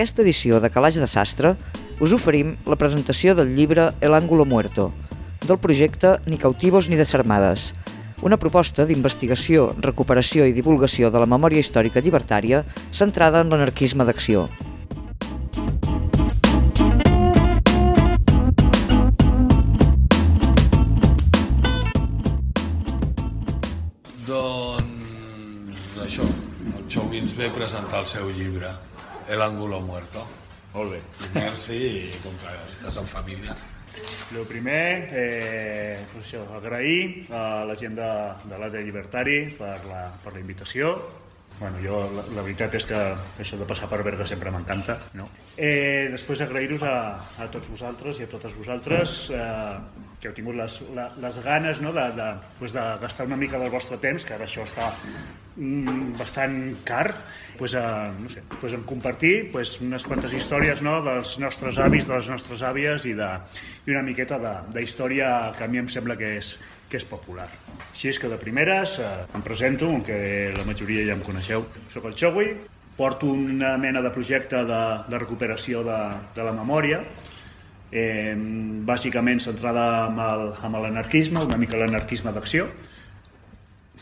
aquesta edició de Calaix de Sastre us oferim la presentació del llibre El Ángulo Muerto, del projecte Ni cautivos ni desarmades, una proposta d'investigació, recuperació i divulgació de la memòria històrica llibertària centrada en l'anarquisme d'acció. Doncs això, el ens ve a presentar el seu llibre, El Ángulo Muerto. Molt bé. Merci, i com que estàs en família. El primer, eh, pues això, agrair a la gent de, de l'Àrea Llibertari per la, per la invitació. Bueno, jo, la, la veritat és que això de passar per Berga sempre m'encanta. No? Eh, després agrair-vos a, a tots vosaltres i a totes vosaltres eh, que heu tingut les, les ganes no, de, de, pues de gastar una mica del vostre temps, que ara això està mm, bastant car, pues, a, no sé, pues en compartir pues, unes quantes històries no, dels nostres avis, de les nostres àvies i, de, i una miqueta d'història que a mi em sembla que és, que és popular. Així és que de primeres eh, em presento, aunque la majoria ja em coneixeu. Soc el Xogui, porto una mena de projecte de, de recuperació de, de la memòria, eh, bàsicament centrada amb l'anarquisme, una mica l'anarquisme d'acció,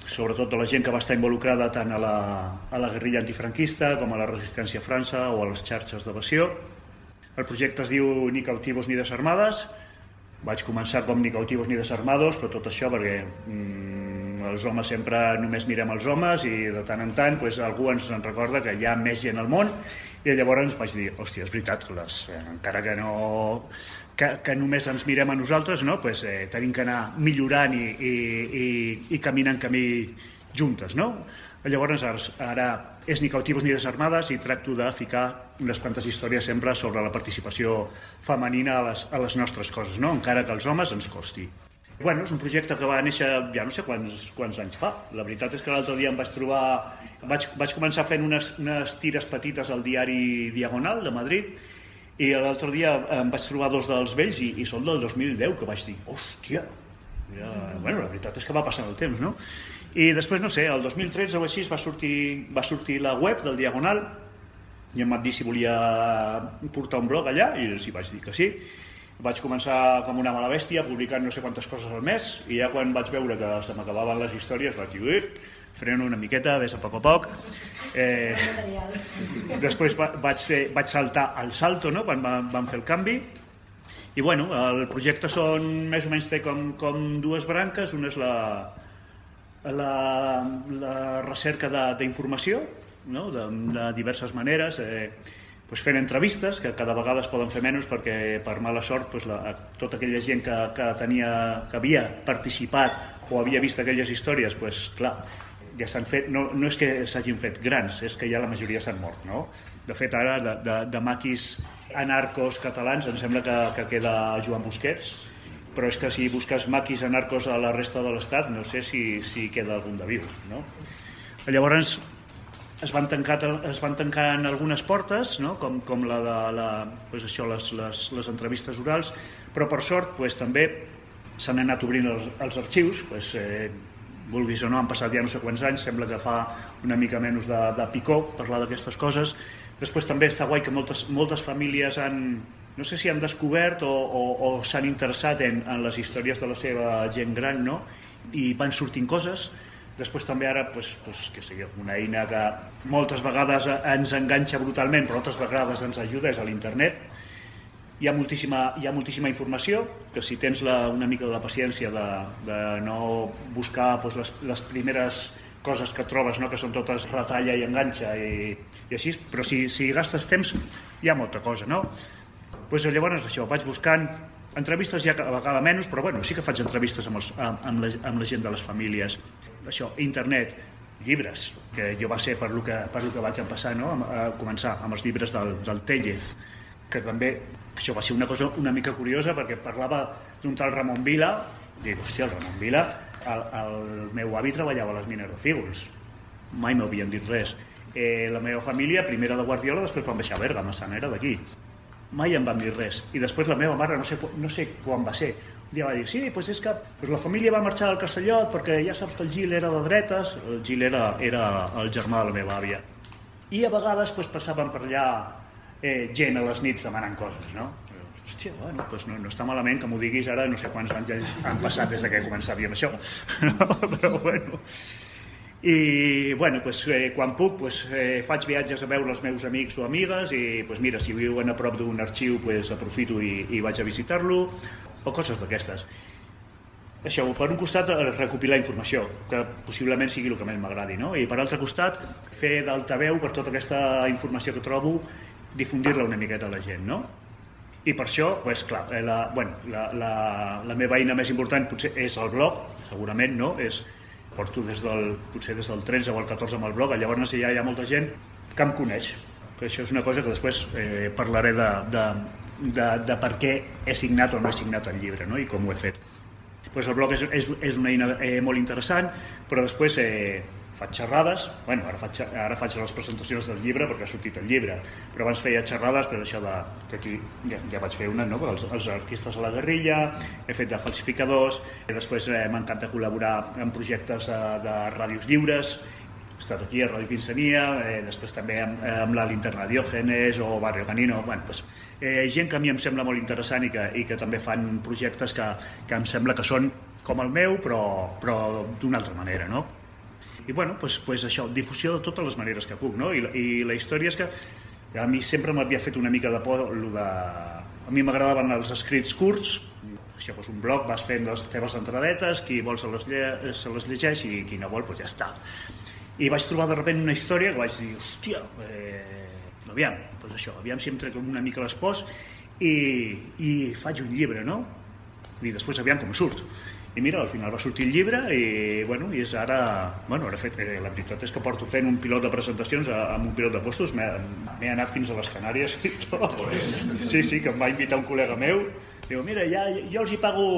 sobretot de la gent que va estar involucrada tant a la, a la guerrilla antifranquista com a la resistència a França o a les xarxes d'evasió. El projecte es diu Ni cautivos ni desarmades. Vaig començar com ni cautivos ni desarmados, però tot això perquè mm, els homes sempre només mirem els homes i de tant en tant pues, algú ens en recorda que hi ha més gent al món i llavors vaig dir, hòstia, és veritat, les, eh, encara que no que, que només ens mirem a nosaltres, no? pues, eh, tenim que anar millorant i, i, i, i caminant camí juntes. No? Llavors, ara, és ni cautivos ni desarmades i tracto de ficar unes quantes històries sempre sobre la participació femenina a les, a les nostres coses, no? encara que als homes ens costi. Bueno, és un projecte que va néixer ja no sé quants, quants anys fa. La veritat és que l'altre dia em vaig trobar... Vaig, vaig començar fent unes, unes tires petites al diari Diagonal de Madrid i l'altre dia em vaig trobar dos dels vells i, i són del 2010 que vaig dir, hòstia, ja, bueno, la veritat és que va passant el temps, no? I després, no sé, el 2013 o així va sortir, va sortir la web del Diagonal i em van dir si volia portar un blog allà i els hi vaig dir que sí. Vaig començar com una mala bèstia publicant no sé quantes coses al mes i ja quan vaig veure que se m'acabaven les històries vaig dir, freno una miqueta, ves a poc a poc. Eh, després vaig, ser, vaig saltar al salto no? quan vam, vam fer el canvi i bueno, el projecte són més o menys té com, com dues branques, una és la, la, la recerca d'informació no? de, de diverses maneres eh, pues fent entrevistes que cada vegada es poden fer menys perquè per mala sort pues la, tota aquella gent que, que, tenia, que havia participat o havia vist aquelles històries pues, clar, ja s'han fet, no, no és que s'hagin fet grans, és que ja la majoria s'han mort. No? De fet, ara, de, de, de maquis anarcos catalans, em sembla que, que queda Joan Busquets, però és que si busques maquis anarcos a la resta de l'Estat, no sé si, si queda algun de viu. No? Llavors, es van, tancar, es van tancar en algunes portes, no? com, com la de la, pues això, les, les, les entrevistes orals, però per sort pues, també s'han anat obrint els, els arxius, pues, eh, vulguis o no, han passat ja no sé quants anys, sembla que fa una mica menys de, de picó parlar d'aquestes coses. Després també està guai que moltes, moltes famílies han, no sé si han descobert o, o, o s'han interessat en, en les històries de la seva gent gran, no? i van sortint coses, Després també ara, pues, pues, que sé una eina que moltes vegades ens enganxa brutalment, però altres vegades ens ajuda, és a l'internet. Hi ha moltíssima, hi ha moltíssima informació, que si tens la, una mica de la paciència de, de no buscar pues, les, les primeres coses que trobes, no? que són totes retalla i enganxa i, i així, però si, si gastes temps hi ha molta cosa, no? Pues, llavors això, vaig buscant entrevistes ja a vegada menys, però bueno, sí que faig entrevistes amb, els, amb, amb, la, amb la gent de les famílies això, internet, llibres, que jo va ser per lo que, per lo que vaig passar, no? a, començar amb els llibres del, del Tellez, que també això va ser una cosa una mica curiosa perquè parlava d'un tal Ramon Vila, i dic, hòstia, el Ramon Vila, el, el meu avi treballava a les mines de fígols, mai m'havien dit res. Eh, la meva família, primera de Guardiola, després van baixar a Berga, Massana era d'aquí. Mai em van dir res. I després la meva mare, no sé, no sé quan va ser, un dia va dir, sí, doncs és que pues la família va marxar al Castellot perquè ja saps que el Gil era de dretes, el Gil era, era el germà de la meva àvia. I a vegades pues, passaven per allà eh, gent a les nits demanant coses, no? Hòstia, bueno, doncs no, no està malament que m'ho diguis ara, no sé quants anys han passat des de que començàvem això, no? però bueno... I, bueno, pues, eh, quan puc, pues, eh, faig viatges a veure els meus amics o amigues i, pues, mira, si viuen a prop d'un arxiu, pues, aprofito i, i vaig a visitar-lo, o coses d'aquestes. Això, per un costat, recopilar informació, que possiblement sigui el que més m'agradi, no? I per altre costat, fer d'altaveu per tota aquesta informació que trobo, difundir-la una miqueta a la gent, no? I per això, pues, clar, eh, la, bueno, la, la, la meva eina més important potser és el blog, segurament, no? És, porto des del, potser des del 13 o el 14 amb el blog, llavors ja hi ha molta gent que em coneix. Però això és una cosa que després eh, parlaré de, de, de, de per què he signat o no he signat el llibre no? i com ho he fet. Pues el blog és, és, és una eina eh, molt interessant, però després eh, faig xerrades, bueno, ara faig, ara faig les presentacions del llibre perquè ha sortit el llibre, però abans feia xerrades per això de, que aquí ja, ja vaig fer una, no? els, els artistes a la guerrilla, he fet de falsificadors, i després eh, m'encanta col·laborar en projectes de, de ràdios lliures, he estat aquí a Ràdio Pinsania, eh, després també amb, amb la Linterna Diògenes o Barrio Canino, bueno, pues, eh, gent que a mi em sembla molt interessant i que, i que també fan projectes que, que em sembla que són com el meu, però, però d'una altra manera, no? I bueno, pues, pues això, difusió de totes les maneres que puc, no? I, i la història és que a mi sempre m'havia fet una mica de por lo de... A mi m'agradaven els escrits curts, això, pues, un blog, vas fent les teves entradetes, qui vol se les, lle se les llegeix i qui no vol, pues ja està. I vaig trobar de repente una història que vaig dir, hòstia, eh, aviam, pues això, aviam si em trec una mica l'espòs i, i faig un llibre, no? I després aviam com surt. I mira, al final va sortir el llibre i, bueno, i és ara... Bueno, ara fet, eh, la veritat és que porto fent un pilot de presentacions amb un pilot de postos, m'he anat fins a les Canàries i tot. Sí, sí, que em va invitar un col·lega meu Diu, mira, ja, jo els hi pago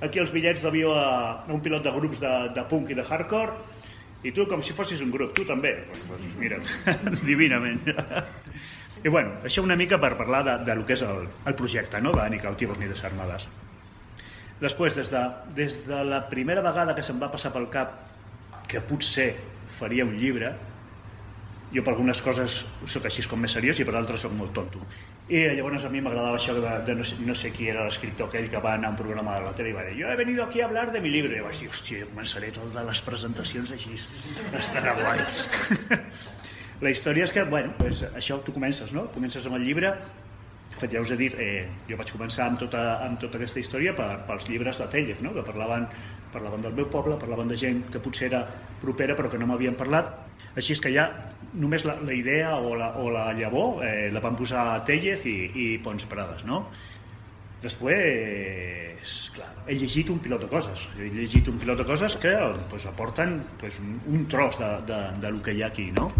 aquí els bitllets d'avió a, a un pilot de grups de, de punk i de hardcore i tu com si fossis un grup, tu també. Mira, divinament. I bueno, això una mica per parlar de, de lo que és el, el projecte, no?, de Ni cautivos ni desarmades. Després, des de, des de la primera vegada que se'm va passar pel cap que potser faria un llibre, jo per algunes coses sóc així com més seriós i per altres sóc molt tonto. I llavors a mi m'agradava això de, de no, sé, no sé qui era l'escriptor aquell que va anar a un programa de la tele i va dir jo he venido aquí a hablar de mi llibre. I vaig dir, hòstia, jo començaré totes les presentacions així, estarà guai. la història és que, bueno, pues, això tu comences, no? Comences amb el llibre fet, ja us he dit, eh, jo vaig començar amb tota, amb tota aquesta història per, pels llibres de Tellez, no? que parlaven, parlaven del meu poble, parlaven de gent que potser era propera però que no m'havien parlat. Així és que ja només la, la idea o la, o la llavor eh, la van posar a Tellez i, i Pons Prades. No? Després, clar, he llegit un pilot de coses. He llegit un pilot de coses que pues, aporten pues, un, un tros de, de, de lo que hi ha aquí. No?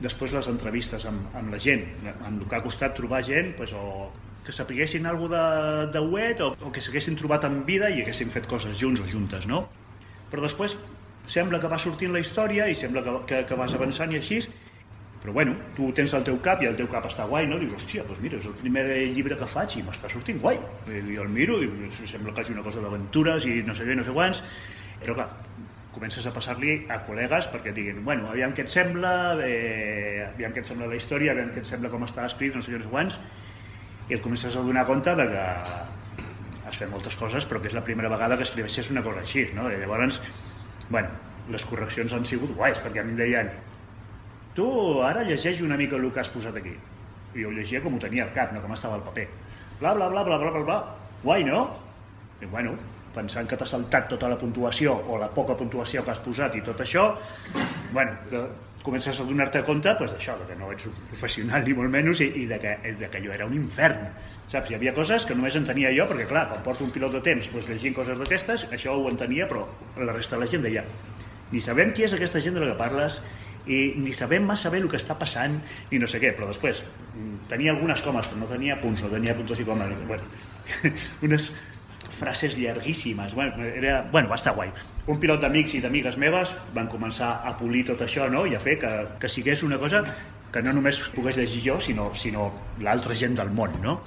Després les entrevistes amb, amb la gent, amb el que ha costat trobar gent pues, o que sapiguessin alguna de, de web o, o que s'haguessin trobat en vida i haguessin fet coses junts o juntes, no? Però després sembla que va sortint la història i sembla que, que, que vas avançant i així, però bueno, tu tens el teu cap i el teu cap està guai, no? Dius, hòstia, doncs mira, és el primer llibre que faig i m'està sortint guai. I el miro, diu, sembla que hagi una cosa d'aventures i no sé què, no sé quants, però clar, comences a passar-li a col·legues perquè diguin, bueno, aviam què et sembla, eh, aviam què et sembla la història, aviam què et sembla com està escrit, no sé què, quants, i et comences a donar compte de que has fet moltes coses, però que és la primera vegada que escriveixes una cosa així, no? I llavors, bueno, les correccions han sigut guais, perquè a mi em deien tu ara llegeix una mica el que has posat aquí. I jo llegia com ho tenia al cap, no com estava al paper. Bla, bla, bla, bla, bla, bla, bla. Guai, no? I bueno, pensant que t'ha saltat tota la puntuació o la poca puntuació que has posat i tot això, bueno, comences a donar-te compte pues, d'això, que no ets un professional ni molt menys i, i de, que, de que allò era un infern. Saps? Hi havia coses que només entenia jo, perquè clar, quan porto un pilot de temps pues, llegint coses d'aquestes, això ho entenia, però la resta de la gent deia ni sabem qui és aquesta gent de la que parles i ni sabem massa bé el que està passant i no sé què, però després mm, tenia algunes comes, però no tenia punts, no tenia puntos i comes. Bueno, unes, frases llarguíssimes. Bueno, era, bueno, va estar guai. Un pilot d'amics i d'amigues meves van començar a polir tot això no? i a fer que, que sigués una cosa que no només pogués llegir jo, sinó, sinó l'altra gent del món. No?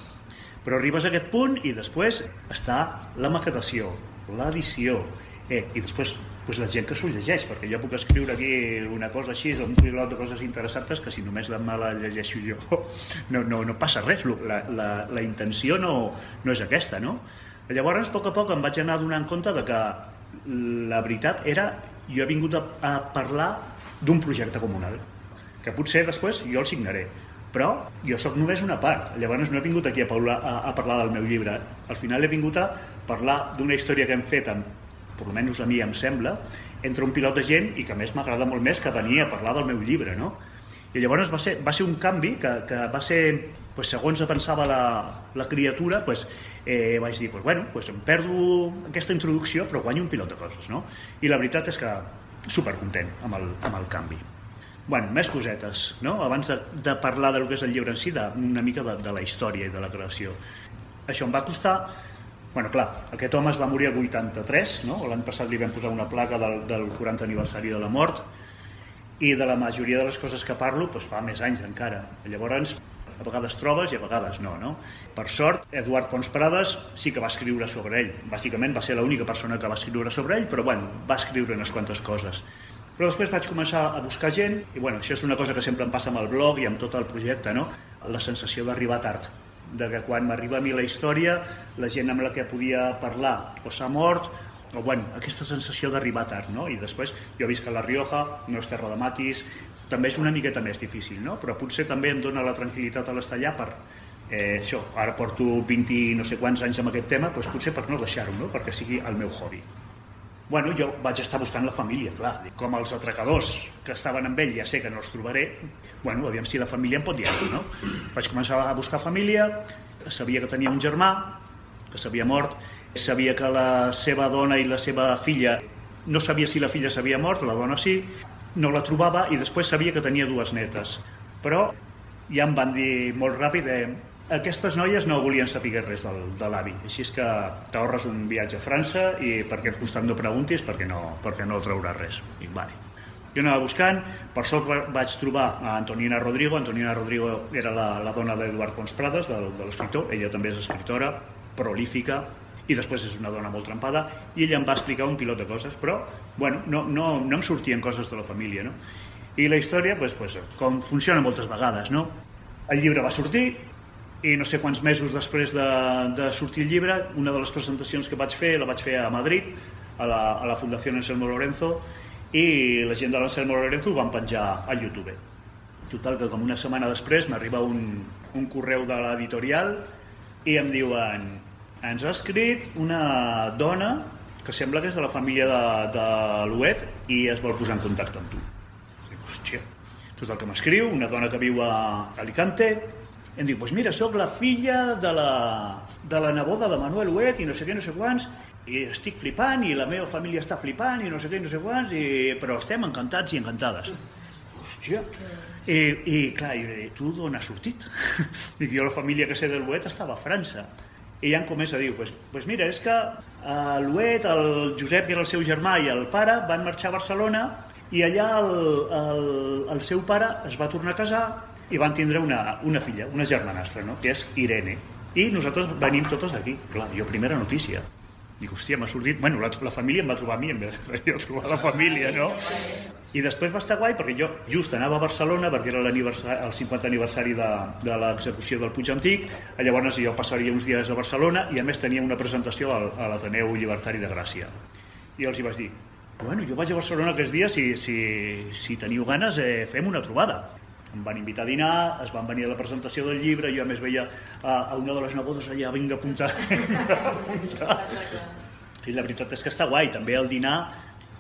Però arribes a aquest punt i després està la maquetació, l'edició, eh, i després pues la gent que s'ho llegeix, perquè jo puc escriure aquí una cosa així, un pilot de coses interessantes que si només la me la llegeixo jo no, no, no passa res, la, la, la intenció no, no és aquesta, no? Llavors, a poc a poc em vaig anar donant compte de que la veritat era, jo he vingut a, a parlar d'un projecte comunal, que potser després jo el signaré, però jo sóc només una part, llavors no he vingut aquí a, parlar, a, a parlar del meu llibre, al final he vingut a parlar d'una història que hem fet amb per almenys a mi em sembla, entre un pilot de gent i que a més m'agrada molt més que venia a parlar del meu llibre, no? I llavors va ser, va ser un canvi que, que va ser, pues, segons pensava la, la criatura, pues, eh, vaig dir, pues, bueno, pues, em perdo aquesta introducció però guanyo un pilot de coses, no? I la veritat és que supercontent amb el, amb el canvi. Bueno, més cosetes, no? Abans de, de parlar del que és el llibre en si, de, una mica de, de la història i de la creació. Això em va costar Bueno, clar, aquest home es va morir el 83, no? l'any passat li vam posar una placa del, del 40 aniversari de la mort, i de la majoria de les coses que parlo doncs fa més anys encara. Llavors, a vegades trobes i a vegades no, no? Per sort, Eduard Pons Prades sí que va escriure sobre ell. Bàsicament va ser l'única persona que va escriure sobre ell, però bueno, va escriure unes quantes coses. Però després vaig començar a buscar gent, i bueno, això és una cosa que sempre em passa amb el blog i amb tot el projecte, no? La sensació d'arribar tard de que quan m'arriba a mi la història, la gent amb la que podia parlar o s'ha mort, o bueno, aquesta sensació d'arribar tard, no? I després jo visc a La Rioja, no és terra de matis, també és una miqueta més difícil, no? Però potser també em dona la tranquil·litat a l'estar allà per, eh, això, ara porto 20 no sé quants anys amb aquest tema, doncs potser per no deixar-ho, no? perquè sigui el meu hobby. Bueno, jo vaig estar buscant la família, clar. Com els atracadors que estaven amb ell ja sé que no els trobaré, bueno, aviam si la família em pot dir alguna no? Vaig començar a buscar família, sabia que tenia un germà, que s'havia mort, sabia que la seva dona i la seva filla, no sabia si la filla s'havia mort, la dona sí, no la trobava i després sabia que tenia dues netes. Però ja em van dir molt ràpid, eh, aquestes noies no volien saber res del, de l'avi, així és que t'ahorres un viatge a França i per aquest costat no preguntis perquè no, perquè no trauràs res. I, vale. Jo anava buscant, per sort vaig trobar a Antonina Rodrigo, Antonina Rodrigo era la, la dona d'Eduard Pons Prades, de, de l'escriptor, ella també és escriptora, prolífica, i després és una dona molt trempada, i ella em va explicar un pilot de coses, però bueno, no, no, no em sortien coses de la família. No? I la història, pues, pues, com funciona moltes vegades, no? el llibre va sortir, i no sé quants mesos després de, de sortir el llibre, una de les presentacions que vaig fer la vaig fer a Madrid, a la, a la Fundació Anselmo Lorenzo, i la gent de l'Anselmo Lorenzo ho van penjar al YouTube. Total, que com una setmana després m'arriba un, un correu de l'editorial i em diuen ens ha escrit una dona que sembla que és de la família de, de l'Uet i es vol posar en contacte amb tu. Hòstia, tot el que m'escriu, una dona que viu a Alicante, em diu, pues mira, sóc la filla de la, de la neboda de Manuel Huet i no sé què, no sé quants, i estic flipant i la meva família està flipant i no sé què, no sé quants, i... però estem encantats i encantades. Hòstia! I, i clar, i dir, tu d'on has sortit? Dic, jo la família que sé del Huet estava a França. I ja em comença a dir, pues, pues mira, és que uh, l'Huet, el Josep, que era el seu germà, i el pare van marxar a Barcelona i allà el, el, el seu pare es va tornar a casar i van tindre una, una filla, una germanastra, no? que és Irene. I nosaltres venim totes d'aquí. Clar, jo primera notícia. Dic, hòstia, m'ha sortit... Bueno, la, la família em va trobar a mi, de jo trobar la família, no? I després va estar guai perquè jo just anava a Barcelona perquè era el 50 aniversari de, de l'execució del Puig Antic, llavors jo passaria uns dies a Barcelona i a més tenia una presentació a l'Ateneu Llibertari de Gràcia. I els hi vaig dir, bueno, jo vaig a Barcelona aquests dies, si, si, si teniu ganes, eh, fem una trobada em van invitar a dinar, es van venir a la presentació del llibre, jo a més veia a, a una de les nebodes allà, vinga a apuntar. I la veritat és que està guai, també al dinar,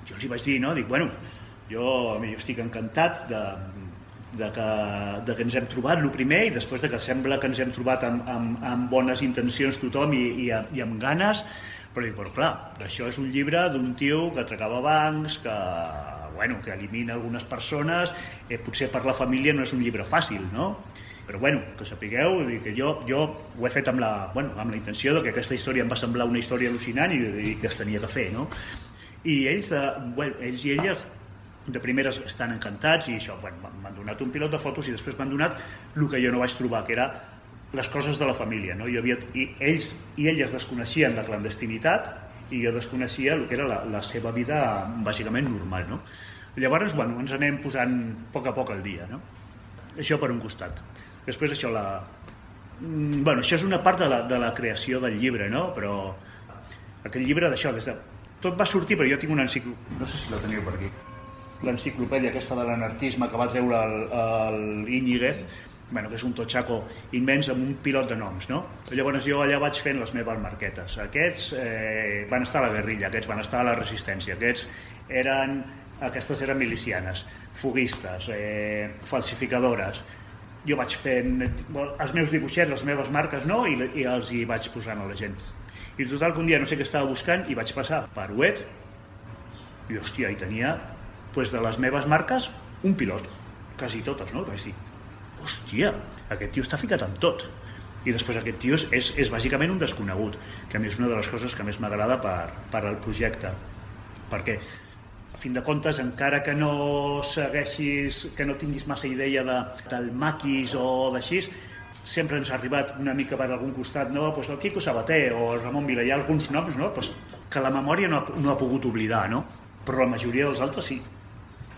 jo els hi vaig dir, no? Dic, bueno, jo, jo estic encantat de, de que, de que ens hem trobat, el primer, i després de que sembla que ens hem trobat amb, amb, amb bones intencions tothom i, i, i amb ganes, però dic, però clar, això és un llibre d'un tio que atracava bancs, que bueno, que elimina algunes persones, eh, potser per la família no és un llibre fàcil, no? Però bueno, que sapigueu que jo, jo ho he fet amb la, bueno, amb la intenció de que aquesta història em va semblar una història al·lucinant i, i que es tenia que fer, no? I ells, de, bueno, ells i elles de primeres estan encantats i això, bueno, m'han donat un pilot de fotos i després m'han donat el que jo no vaig trobar, que era les coses de la família. No? Jo havia, i ells i elles desconeixien la clandestinitat i jo desconeixia el que era la, la seva vida bàsicament normal, no? Llavors, bueno, ens anem posant a poc a poc al dia, no? Això per un costat. Després això, la... Mm, bueno, això és una part de la, de la creació del llibre, no? Però aquest llibre d'això, des de... Tot va sortir, però jo tinc una enciclopèdia... No sé si la teniu per aquí. L'enciclopèdia aquesta de l'anarquisme que va treure el, el Íñiguez, bueno, que és un totxaco immens amb un pilot de noms, no? Llavors jo allà vaig fent les meves marquetes. Aquests eh, van estar a la guerrilla, aquests van estar a la resistència, aquests eren, aquestes eren milicianes, foguistes, eh, falsificadores. Jo vaig fent els meus dibuixets, les meves marques, no? I, i els hi vaig posant a la gent. I total que un dia no sé què estava buscant i vaig passar per web i hòstia, hi tenia pues, de les meves marques un pilot, quasi totes, no? Vaig dir, hòstia, aquest tio està ficat en tot. I després aquest tio és, és, bàsicament un desconegut, que a mi és una de les coses que més m'agrada per, per al projecte. Perquè, a fin de comptes, encara que no segueixis, que no tinguis massa idea de, del maquis o d'així, sempre ens ha arribat una mica per algun costat, no? Pues el Quico Sabater o el Ramon Vila, hi ha alguns noms no? pues que la memòria no ha, no ha pogut oblidar, no? però la majoria dels altres sí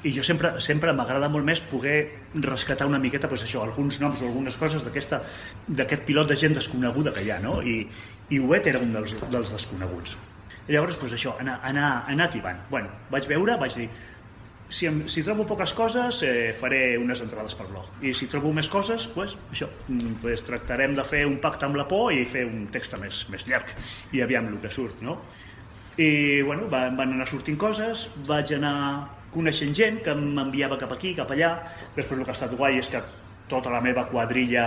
i jo sempre, sempre m'agrada molt més poder rescatar una miqueta pues, això, alguns noms o algunes coses d'aquest pilot de gent desconeguda que hi ha, no? I, i Huet era un dels, dels desconeguts. I llavors, pues, això, anar, anar, anar tibant. Bueno, vaig veure, vaig dir, si, em, si trobo poques coses, eh, faré unes entrades per blog. I si trobo més coses, pues, això, mm, pues, tractarem de fer un pacte amb la por i fer un text més, més llarg. I aviam el que surt, no? I, bueno, van, van anar sortint coses, vaig anar coneixent gent que m'enviava cap aquí, cap allà. Després el que ha estat guai és que tota la meva quadrilla,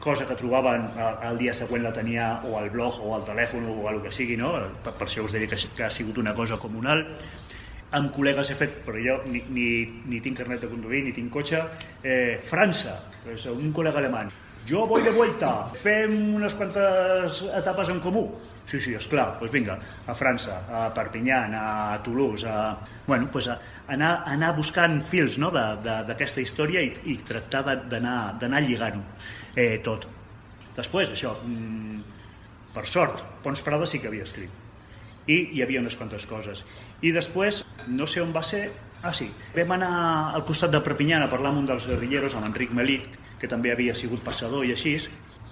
cosa que trobaven el dia següent la tenia o al blog o al telèfon o el que sigui, no? per, per això us deia que, que ha sigut una cosa comunal. Amb col·legues he fet, però jo ni, ni, ni tinc carnet de conduir, ni tinc cotxe, eh, França, que és un col·lega alemany. Jo voy de vuelta, fem unes quantes etapes en comú Sí, sí, esclar, doncs vinga, a França, a Perpinyà, a Toulouse, a, bueno, doncs a, anar, anar buscant fils no, d'aquesta història i, i tractar d'anar lligant-ho eh, tot. Després, això, mm, per sort, Pons Prada sí que havia escrit. I hi havia unes quantes coses. I després, no sé on va ser, ah sí, vam anar al costat de Perpinyà a parlar amb un dels guerrilleros, amb Enric Melic, que també havia sigut passador i així,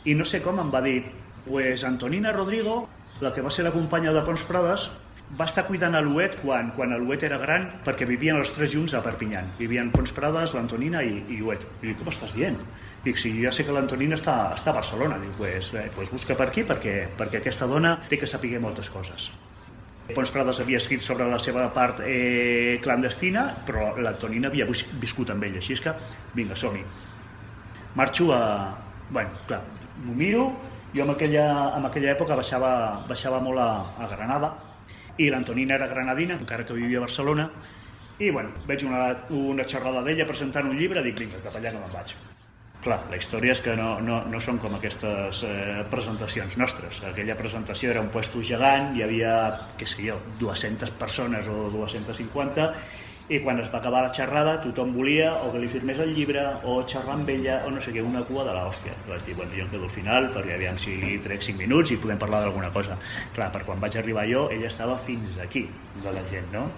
i no sé com em va dir, pues Antonina Rodrigo la que va ser la companya de Pons Prades, va estar cuidant a l'Uet quan, quan l'Uet era gran perquè vivien els tres junts a Perpinyan. Vivien Pons Prades, l'Antonina i, i Uet. I dic, com estàs dient? Dic, si ja sé que l'Antonina està, està a Barcelona. Dic, pues, eh, pues busca per aquí perquè, perquè aquesta dona té que saber moltes coses. Pons Prades havia escrit sobre la seva part eh, clandestina, però l'Antonina havia viscut amb ell, així és que, vinga, som-hi. Marxo a... Bueno, clar, m'ho miro, jo en aquella, en aquella època baixava, baixava molt a, a Granada i l'Antonina era granadina, encara que vivia a Barcelona, i bueno, veig una, una xerrada d'ella presentant un llibre, dic, vinga, cap allà que me'n vaig. Clar, la història és que no, no, no són com aquestes eh, presentacions nostres. Aquella presentació era un puesto gegant, hi havia, què sé jo, 200 persones o 250, i quan es va acabar la xerrada tothom volia o que li firmés el llibre o xerrar amb ella o no sé què, una cua de l'hòstia. Vaig dir, bueno, jo em quedo al final perquè aviam si li trec 5 minuts i podem parlar d'alguna cosa. Clar, per quan vaig arribar jo ella estava fins aquí de la gent, no?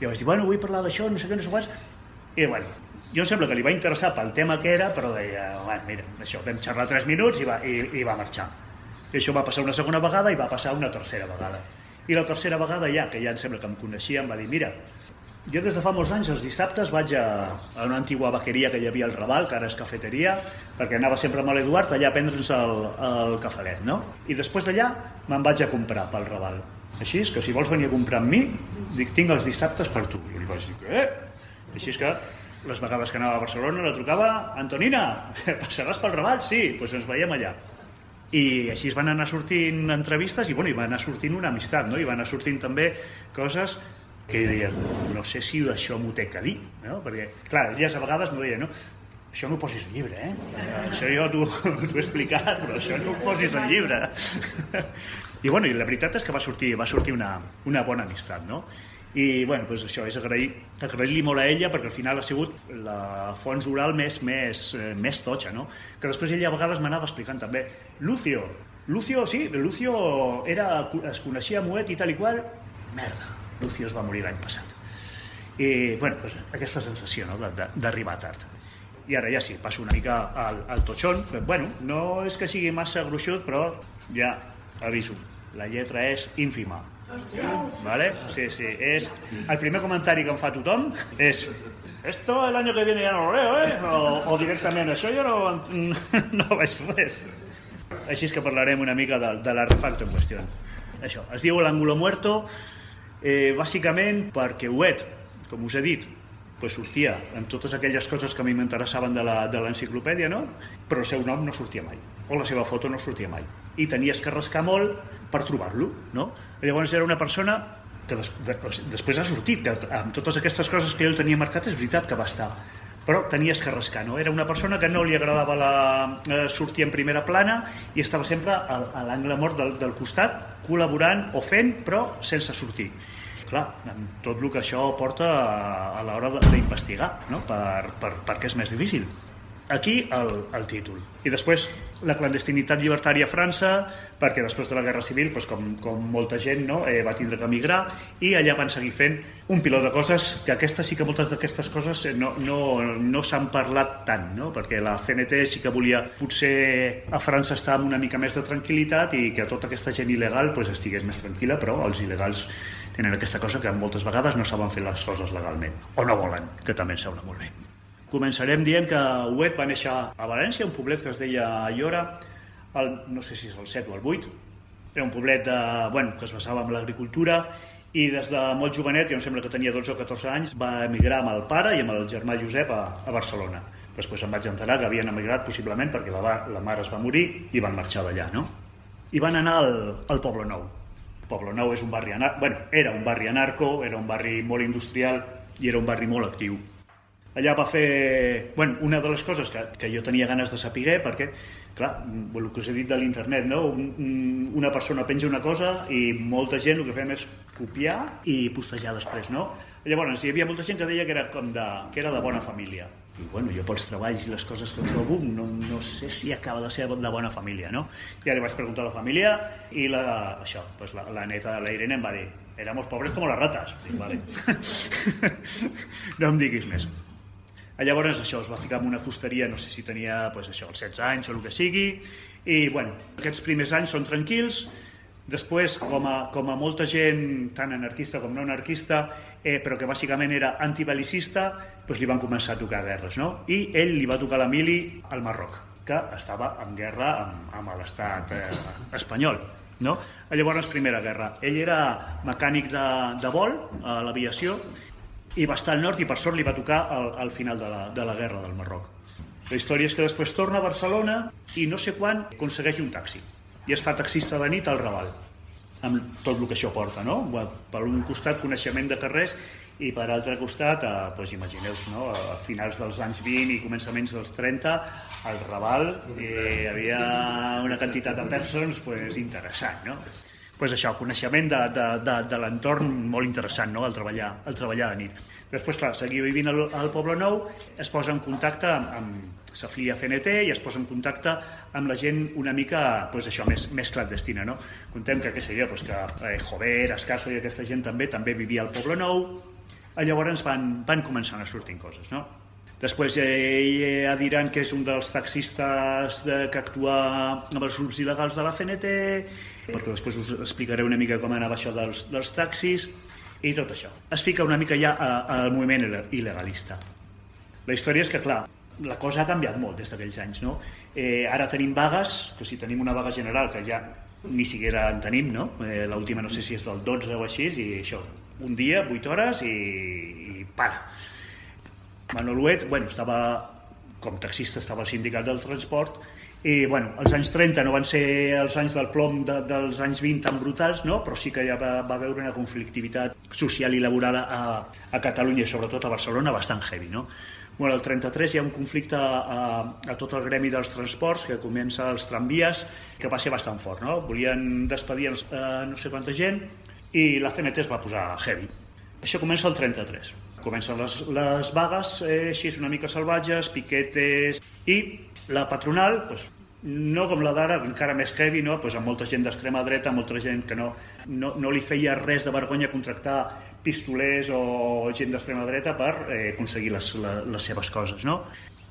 i vaig dir, bueno, vull parlar d'això, no sé què, no sé quants. I bueno, jo em sembla que li va interessar pel tema que era però deia, bueno, mira, això, vam xerrar 3 minuts i va, i, i va marxar. I això va passar una segona vegada i va passar una tercera vegada. I la tercera vegada ja, que ja em sembla que em coneixia, em va dir, mira, jo des de fa molts anys, els dissabtes, vaig a, a una antigua vaqueria que hi havia al Raval, que ara és cafeteria, perquè anava sempre amb l'Eduard allà a prendre'ns el, el cafelet, no? I després d'allà me'n vaig a comprar pel Raval. Així és que si vols venir a comprar amb mi, dic, tinc els dissabtes per tu. I li vaig dir, què? Així és que les vegades que anava a Barcelona la trucava, Antonina, passaràs pel Raval? Sí, doncs ens veiem allà. I així es van anar sortint entrevistes i, bueno, i va anar sortint una amistat, no? I van anar sortint també coses que deia, no sé si això m'ho té que dir, no? perquè, clar, elles a vegades m'ho deien, no? això no ho posis al llibre, eh? Això jo t'ho he explicat, però això no ho posis al llibre. I, bueno, i la veritat és que va sortir, va sortir una, una bona amistat, no? I, bueno, doncs això, és agrair, agrair-li molt a ella, perquè al final ha sigut la fons oral més, més, eh, més totxa, no? Que després ella a vegades m'anava explicant també, Lucio, Lucio, sí, Lucio era, es coneixia Moet i tal i qual. Merda, Lucio es va morir l'any passat. I, bueno, doncs, aquesta sensació no? d'arribar tard. I ara ja sí, passo una mica al, al totxon. Bueno, no és que sigui massa gruixut, però ja aviso, la lletra és ínfima. ¿Vale? Sí, sí. Es, el primer comentari que em fa tothom és esto el año que viene ya no lo veo, ¿eh? O, o directament, això jo no, no veig res. Així és que parlarem una mica de, de l'artefacte en qüestió. Això, es diu l'Angulo Muerto, eh, bàsicament perquè Huet, com us he dit, pues sortia en totes aquelles coses que a mi m'interessaven de l'enciclopèdia, no? però el seu nom no sortia mai, o la seva foto no sortia mai. I tenies que rascar molt per trobar-lo. No? Llavors era una persona que des, de, després ha sortit, que amb totes aquestes coses que jo tenia marcat és veritat que va estar, però tenies que rascar, no? Era una persona que no li agradava la, eh, sortir en primera plana i estava sempre a, a l'angle mort del, del costat, col·laborant o fent, però sense sortir clar, amb tot el que això porta a, a l'hora d'investigar, no? per, per, perquè és més difícil. Aquí el, el títol. I després la clandestinitat llibertària a França, perquè després de la Guerra Civil, doncs com, com molta gent no, eh, va tindre que emigrar, i allà van seguir fent un pilot de coses, que aquestes sí que moltes d'aquestes coses eh, no, no, no s'han parlat tant, no? perquè la CNT sí que volia potser a França estar amb una mica més de tranquil·litat i que tota aquesta gent il·legal pues, estigués més tranquil·la, però els il·legals tenen aquesta cosa que moltes vegades no saben fer les coses legalment, o no volen, que també em sembla molt bé. Començarem dient que Huet va néixer a València, un poblet que es deia Aiora, el, no sé si és el 7 o el 8. Era un poblet de, bueno, que es basava en l'agricultura i des de molt jovenet, jo em sembla que tenia 12 o 14 anys, va emigrar amb el pare i amb el germà Josep a, a Barcelona. Després em vaig enterar que havien emigrat possiblement perquè la, la mare es va morir i van marxar d'allà, no? I van anar al, al Poble Nou. Poble Nou és un barri anarco, bueno, era un barri anarco, era un barri molt industrial i era un barri molt actiu allà va fer bueno, una de les coses que, que jo tenia ganes de saber perquè, clar, el que us he dit de l'internet, no? una persona penja una cosa i molta gent el que fem és copiar i postejar després, no? Llavors, hi havia molta gent que deia que era, com de, que era de bona família. I bueno, jo pels treballs i les coses que trobo no, no sé si acaba de ser de bona família, no? Ja li vaig preguntar a la família i la, això, pues la, la neta de la Irene em va dir éramos pobres como las ratas. Dic, vale. no em diguis més. Llavors això, es va ficar en una fusteria, no sé si tenia pues, això, els 16 anys o el que sigui, i bueno, aquests primers anys són tranquils, després, com a, com a molta gent, tant anarquista com no anarquista, eh, però que bàsicament era antibelicista, pues, li van començar a tocar guerres, no? I ell li va tocar la mili al Marroc, que estava en guerra amb, amb l'estat eh, espanyol. No? Llavors, Primera Guerra. Ell era mecànic de, de vol a l'aviació i va estar al nord i per sort li va tocar al, al final de la, de la guerra del Marroc. La història és que després torna a Barcelona i no sé quan aconsegueix un taxi i es fa taxista de nit al Raval amb tot el que això porta, no? Per un costat coneixement de carrers i per altre costat, eh, doncs imagineu no? a finals dels anys 20 i començaments dels 30, al Raval eh, hi havia una quantitat de persones pues, interessant, no? pues això, coneixement de, de, de, de l'entorn molt interessant, no? el, treballar, el treballar de nit. Després, clar, seguir vivint al, al Poble Nou, es posa en contacte amb, amb s'afilia a CNT i es posa en contacte amb la gent una mica, pues això, més, més clandestina, no? Contem que, què sé jo, pues que eh, Jover, Escaso i aquesta gent també també vivia al Poble Nou, llavors van, van començant a sortir coses, no? Després eh, ja diran que és un dels taxistes de, que actua amb els grups il·legals de la CNT, perquè després us explicaré una mica com anava això dels, dels taxis, i tot això. Es fica una mica ja al moviment il·legalista. La història és que, clar, la cosa ha canviat molt des d'aquells anys, no? Eh, ara tenim vagues, que si tenim una vaga general, que ja ni siquiera en tenim, no? Eh, L'última no sé si és del 12 o així, i això, un dia, 8 hores i, i para Manol Huet, bueno, estava com taxista, estava al sindicat del transport, i bueno, els anys 30 no van ser els anys del plom de, dels anys 20 tan brutals, no? però sí que ja va, va haver una conflictivitat social i laboral a, a Catalunya i sobretot a Barcelona bastant heavy. No? Bueno, el 33 hi ha un conflicte a, a tot el gremi dels transports que comença als tramvies, que va ser bastant fort. No? Volien despedir eh, no sé quanta gent i la CNT es va posar heavy. Això comença el 33 comencen les, les vagues eh, així una mica salvatges, piquetes, i la patronal, doncs, no com la d'ara, encara més heavy, no? pues amb molta gent d'extrema dreta, molta gent que no, no, no li feia res de vergonya contractar pistolers o gent d'extrema dreta per eh, aconseguir les, les, les seves coses. No?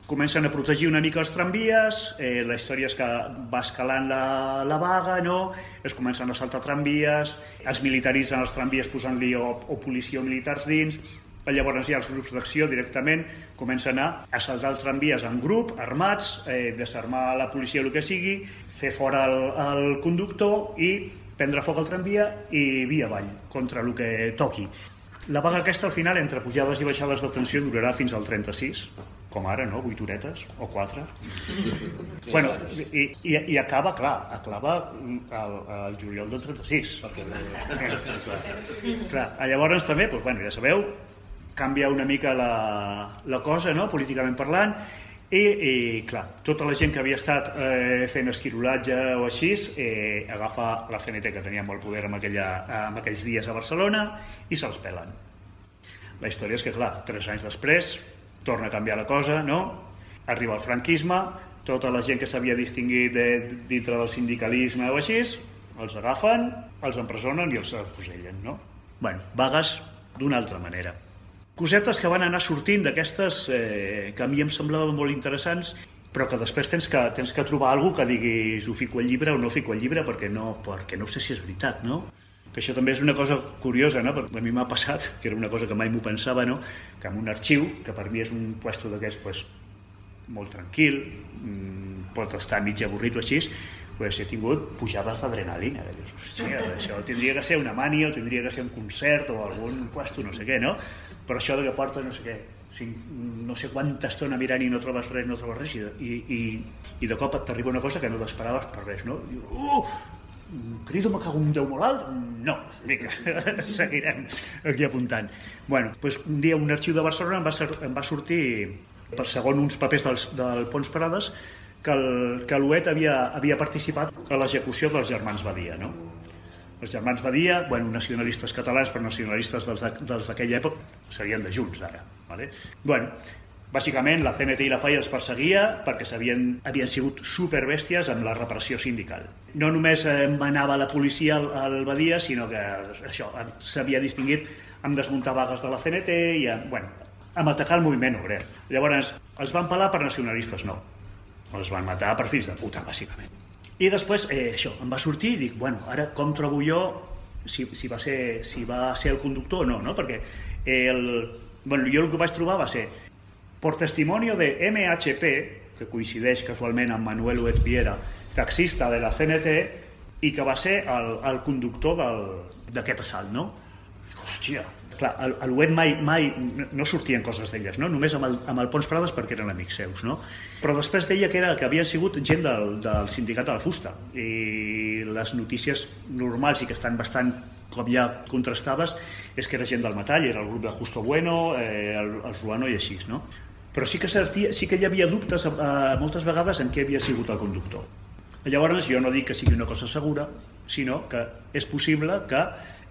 Comencen a protegir una mica els tramvies, eh, la història és que va escalant la, la vaga, no? es comencen a saltar tramvies, es militaritzen els tramvies posant-li o, o policia o militars dins, Llavors ja els grups d'acció directament comencen a assaltar els tramvies en grup, armats, eh, desarmar la policia o el que sigui, fer fora el, el conductor i prendre foc al tramvia i via avall, contra el que toqui. La vaga aquesta, al final, entre pujades i baixades de tensió, durarà fins al 36, com ara, no? 8 horetes o 4. bueno, i, i, i acaba, clar, acaba el, el juliol del 36. Perquè... clar. clar. Llavors també, doncs, bueno, ja sabeu, canvia una mica la, la cosa, no? políticament parlant, i, i clar, tota la gent que havia estat eh, fent esquirolatge o així eh, agafa la CNT que tenia molt poder en, aquella, en aquells dies a Barcelona i se'ls pelen. La història és que, clar, tres anys després torna a canviar la cosa, no? Arriba el franquisme, tota la gent que s'havia distingut de, dintre del sindicalisme o així, els agafen, els empresonen i els afusellen, no? bueno, vagues d'una altra manera cosetes que van anar sortint d'aquestes eh, que a mi em semblaven molt interessants però que després tens que, tens que trobar algú que diguis ho fico al llibre o no fico al llibre perquè no, perquè no sé si és veritat, no? Que això també és una cosa curiosa, no? Perquè a mi m'ha passat, que era una cosa que mai m'ho pensava, no? Que en un arxiu, que per mi és un puesto d'aquests pues, molt tranquil, mmm, pot estar mig avorrit o així, pues he tingut pujades d'adrenalina. Això tindria que ser una mània o tindria que ser un concert o algun puesto, no sé què, no? Però això de que portes no sé què, no sé quanta estona mirant i no trobes res, no trobes res, i, i, i de cop t'arriba una cosa que no t'esperaves per res, no? I, uh, querido, me cago un Déu molt alt? No, vinga, seguirem aquí apuntant. Bueno, doncs un dia un arxiu de Barcelona em va, ser, em va sortir, per segon uns papers del, del Pons Parades, que l'UET havia, havia participat a l'execució dels germans Badia, no? Els germans Badia, bueno, nacionalistes catalans, però nacionalistes dels d'aquella època, serien de Junts ara. Vale? Bueno, bàsicament la CNT i la FAI els perseguia perquè havien, havien sigut superbèsties amb la repressió sindical. No només eh, manava la policia al, al Badia, sinó que això s'havia distingut amb desmuntar vagues de la CNT i amb, bueno, amb atacar el moviment obrer. Llavors, els van pelar per nacionalistes, no. Els van matar per fills de puta, bàsicament. I després, eh, això, em va sortir i dic, bueno, ara com trobo jo si, si, va, ser, si va ser el conductor o no, no? Perquè el, bueno, jo el que vaig trobar va ser por testimonio de MHP, que coincideix casualment amb Manuel Huet Viera, taxista de la CNT, i que va ser el, el conductor d'aquest assalt, no? Hòstia, clar, a l'UET mai, mai no sortien coses d'elles, no? només amb el, amb el Pons Prades perquè eren amics seus. No? Però després deia que, era, que havien sigut gent del, del sindicat de la fusta i les notícies normals i que estan bastant com ja contrastades és que era gent del metall, era el grup de Justo Bueno, eh, el, el Ruano i així. No? Però sí que, certia, sí que hi havia dubtes eh, moltes vegades en què havia sigut el conductor. Llavors jo no dic que sigui una cosa segura, sinó que és possible que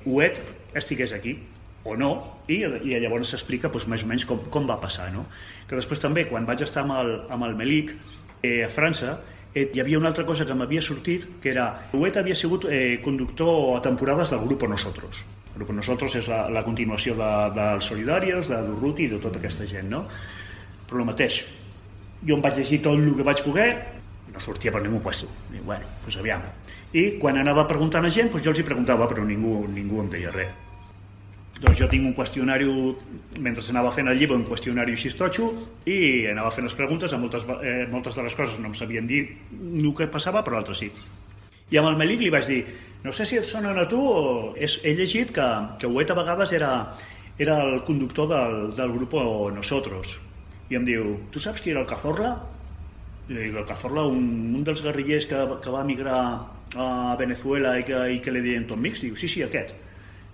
UET estigués aquí o no, i, i llavors s'explica doncs, més o menys com, com va passar. No? Que després també, quan vaig estar amb el, amb el Melic eh, a França, eh, hi havia una altra cosa que m'havia sortit, que era Huet havia sigut eh, conductor a temporades del Grupo Nosotros. El Grupo Nosotros és la, la continuació de, dels Solidarios, de Durruti i de tota aquesta gent, no? Però el mateix, jo em vaig llegir tot el que vaig poder, no sortia per ningú puesto. I, bueno, doncs aviam. I quan anava preguntant a gent, doncs jo els hi preguntava, però ningú, ningú em deia res. Doncs jo tinc un qüestionari, mentre anava fent el llibre, un qüestionari així totxo, i anava fent les preguntes, a moltes, eh, moltes de les coses no em sabien dir el que passava, però altres sí. I amb el Melic li vaig dir, no sé si et sonen a tu o... És, he llegit que, que Huet a vegades era, era el conductor del, del grup Nosotros. I em diu, tu saps qui era el Cazorla? I dic, el Cazorla, un, un dels guerrillers que, que va migrar a Venezuela i que, i que li deien Tom Mix? Diu, sí, sí, aquest.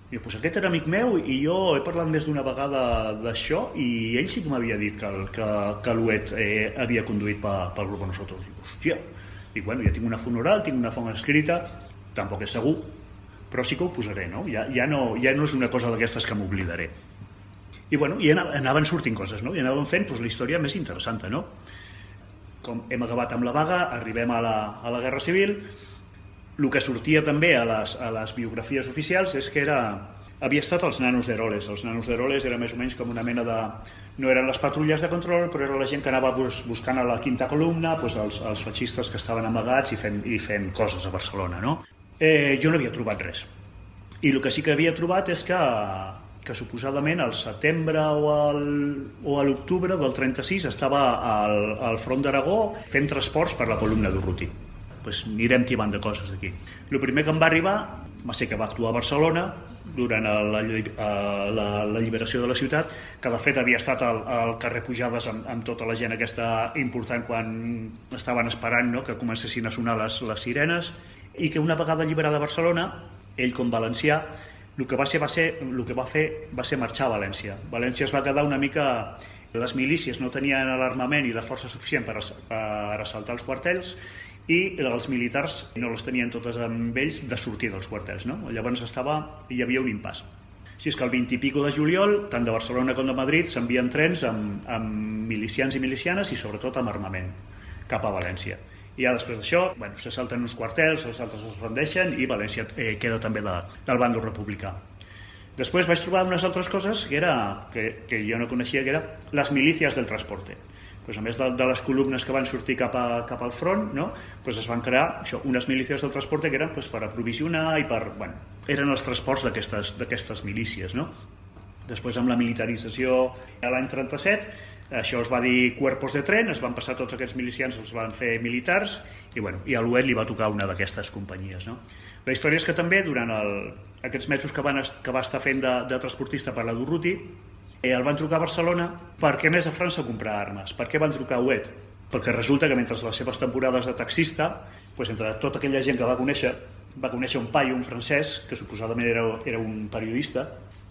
Diu, pues aquest era amic meu i jo he parlat més d'una vegada d'això i ell sí que m'havia dit que, que, que l'UET eh, havia conduït pel grup a nosaltres. Dic, hòstia, dic, bueno, ja tinc una funeral, tinc una font escrita, tampoc és segur, però sí que ho posaré, no? Ja, ja, no, ja no és una cosa d'aquestes que m'oblidaré. I, bueno, i anaven sortint coses, no? I anaven fent pues, la història més interessant, no? com hem acabat amb la vaga, arribem a la, a la Guerra Civil, el que sortia també a les, a les biografies oficials és que era, havia estat els nanos d'Heroles. Els nanos d'Heroles era més o menys com una mena de... No eren les patrulles de control, però era la gent que anava buscant a la quinta columna doncs els, els feixistes que estaven amagats i fent, i fent coses a Barcelona. No? Eh, jo no havia trobat res. I el que sí que havia trobat és que que suposadament al setembre o, al, o a l'octubre del 36 estava al, al front d'Aragó fent transports per la columna d'Urruti. Pues anirem tibant de coses d'aquí. El primer que em va arribar va ser que va actuar a Barcelona durant la, la, la alliberació de la ciutat, que de fet havia estat al, al carrer Pujades amb, amb tota la gent aquesta important quan estaven esperant no? que comencessin a sonar les, les sirenes, i que una vegada alliberada Barcelona, ell com valencià el que va, ser, va ser, el que va fer va ser marxar a València. València es va quedar una mica... Les milícies no tenien l'armament i la força suficient per, per assaltar els quartels i els militars no les tenien totes amb ells de sortir dels quartels. No? Llavors estava, hi havia un impàs. Així és que el 20 i pico de juliol, tant de Barcelona com de Madrid, s'envien trens amb, amb milicians i milicianes i sobretot amb armament cap a València. I ja després d'això, bueno, se salten uns quartels, els altres es rendeixen i València eh, queda també de, del bàndol republicà. Després vaig trobar unes altres coses que, era, que, que jo no coneixia, que era les milícies del transporte. Pues a més de, de les columnes que van sortir cap, a, cap al front, no? pues es van crear això, unes milícies del transporte que eren pues, per aprovisionar i per... Bueno, eren els transports d'aquestes milícies. No? Després, amb la militarització a l'any 37, això es va dir cuerpos de tren, es van passar tots aquests milicians, els van fer militars, i, bueno, i a l'UET li va tocar una d'aquestes companyies. No? La història és que també, durant el, aquests mesos que, van, que va estar fent de, de transportista per la Durruti, eh, el van trucar a Barcelona perquè anés a França a comprar armes. Per què van trucar a UET? Perquè resulta que mentre les seves temporades de taxista, doncs entre tota aquella gent que va conèixer, va conèixer un paio, un francès, que suposadament era, era un periodista,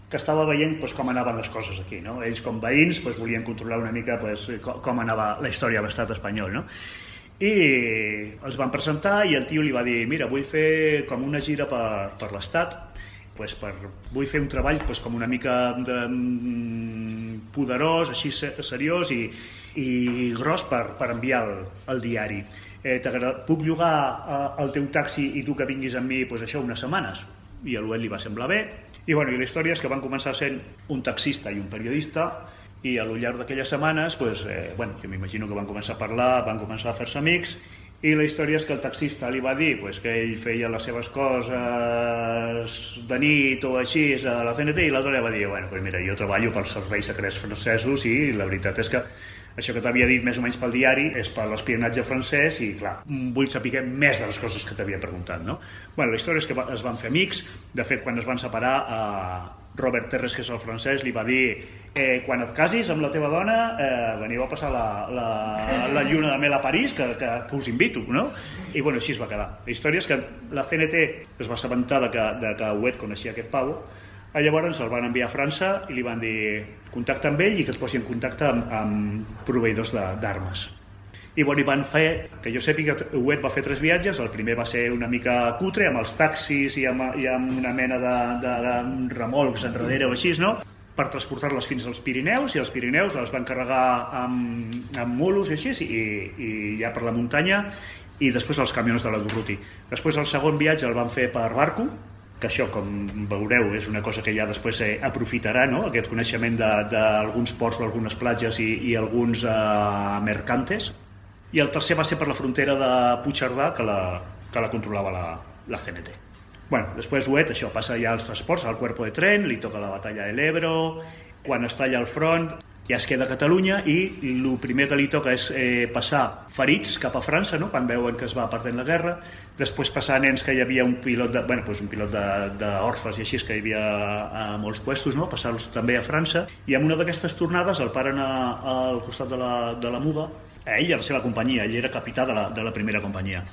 que estava veient pues, com anaven les coses aquí. No? Ells, com veïns, pues, volien controlar una mica pues, com anava la història de l'estat espanyol. No? I els van presentar i el tio li va dir mira, vull fer com una gira per, per l'estat, pues, per, vull fer un treball pues, com una mica de, mm, poderós, així seriós i, i gros per, per enviar al, al diari. Eh, puc llogar eh, el teu taxi i tu que vinguis amb mi pues, això unes setmanes? I a l'Uet li va semblar bé, i, bueno, i la història és que van començar sent un taxista i un periodista i a lo llarg d'aquelles setmanes, pues, eh, bueno, jo m'imagino que van començar a parlar, van començar a fer-se amics i la història és que el taxista li va dir pues, que ell feia les seves coses de nit o així a la CNT i l'altre li va dir bueno, pues mira, jo treballo pels serveis secrets francesos i la veritat és que això que t'havia dit més o menys pel diari és per l'espionatge francès i, clar, vull saber més de les coses que t'havia preguntat, no? Bueno, la història és que es van fer amics, de fet, quan es van separar, eh, Robert Terres, que és el francès, li va dir eh, quan et casis amb la teva dona, eh, veniu a passar la, la, la lluna de mel a París, que, que, que us invito, no? I, bueno, així es va quedar. La història és que la CNT es va assabentar de que, de que Huet coneixia aquest pavo, i llavors el van enviar a França i li van dir contacta amb ell i que et posi en contacte amb, amb proveïdors d'armes. I bueno, van fer, que jo sàpiga, Huet va fer tres viatges, el primer va ser una mica cutre, amb els taxis i amb, i amb una mena de, de, de remolcs enrere o així, no? per transportar-les fins als Pirineus i els Pirineus les van carregar amb, amb mulos i així i, i ja per la muntanya i després els camions de la Durruti. Després el segon viatge el van fer per barco que això, com veureu, és una cosa que ja després aprofitarà, no? aquest coneixement d'alguns ports o algunes platges i, i alguns eh, mercantes. I el tercer va ser per la frontera de Puigcerdà, que la, que la controlava la, la CNT. Bueno, després Huet, això, passa ja als transports, al cuerpo de tren, li toca la batalla de l'Ebro, quan està allà al front, ja es queda a Catalunya i el primer que li toca és eh, passar ferits cap a França, no? quan veuen que es va perdent la guerra, després passar nens que hi havia un pilot de, bueno, doncs un pilot d'orfes i així que hi havia a molts puestos, no? passar-los també a França, i en una d'aquestes tornades el paren a, a, al costat de la, de la Muga, ell i a la seva companyia, ell era capità de la, de la primera companyia.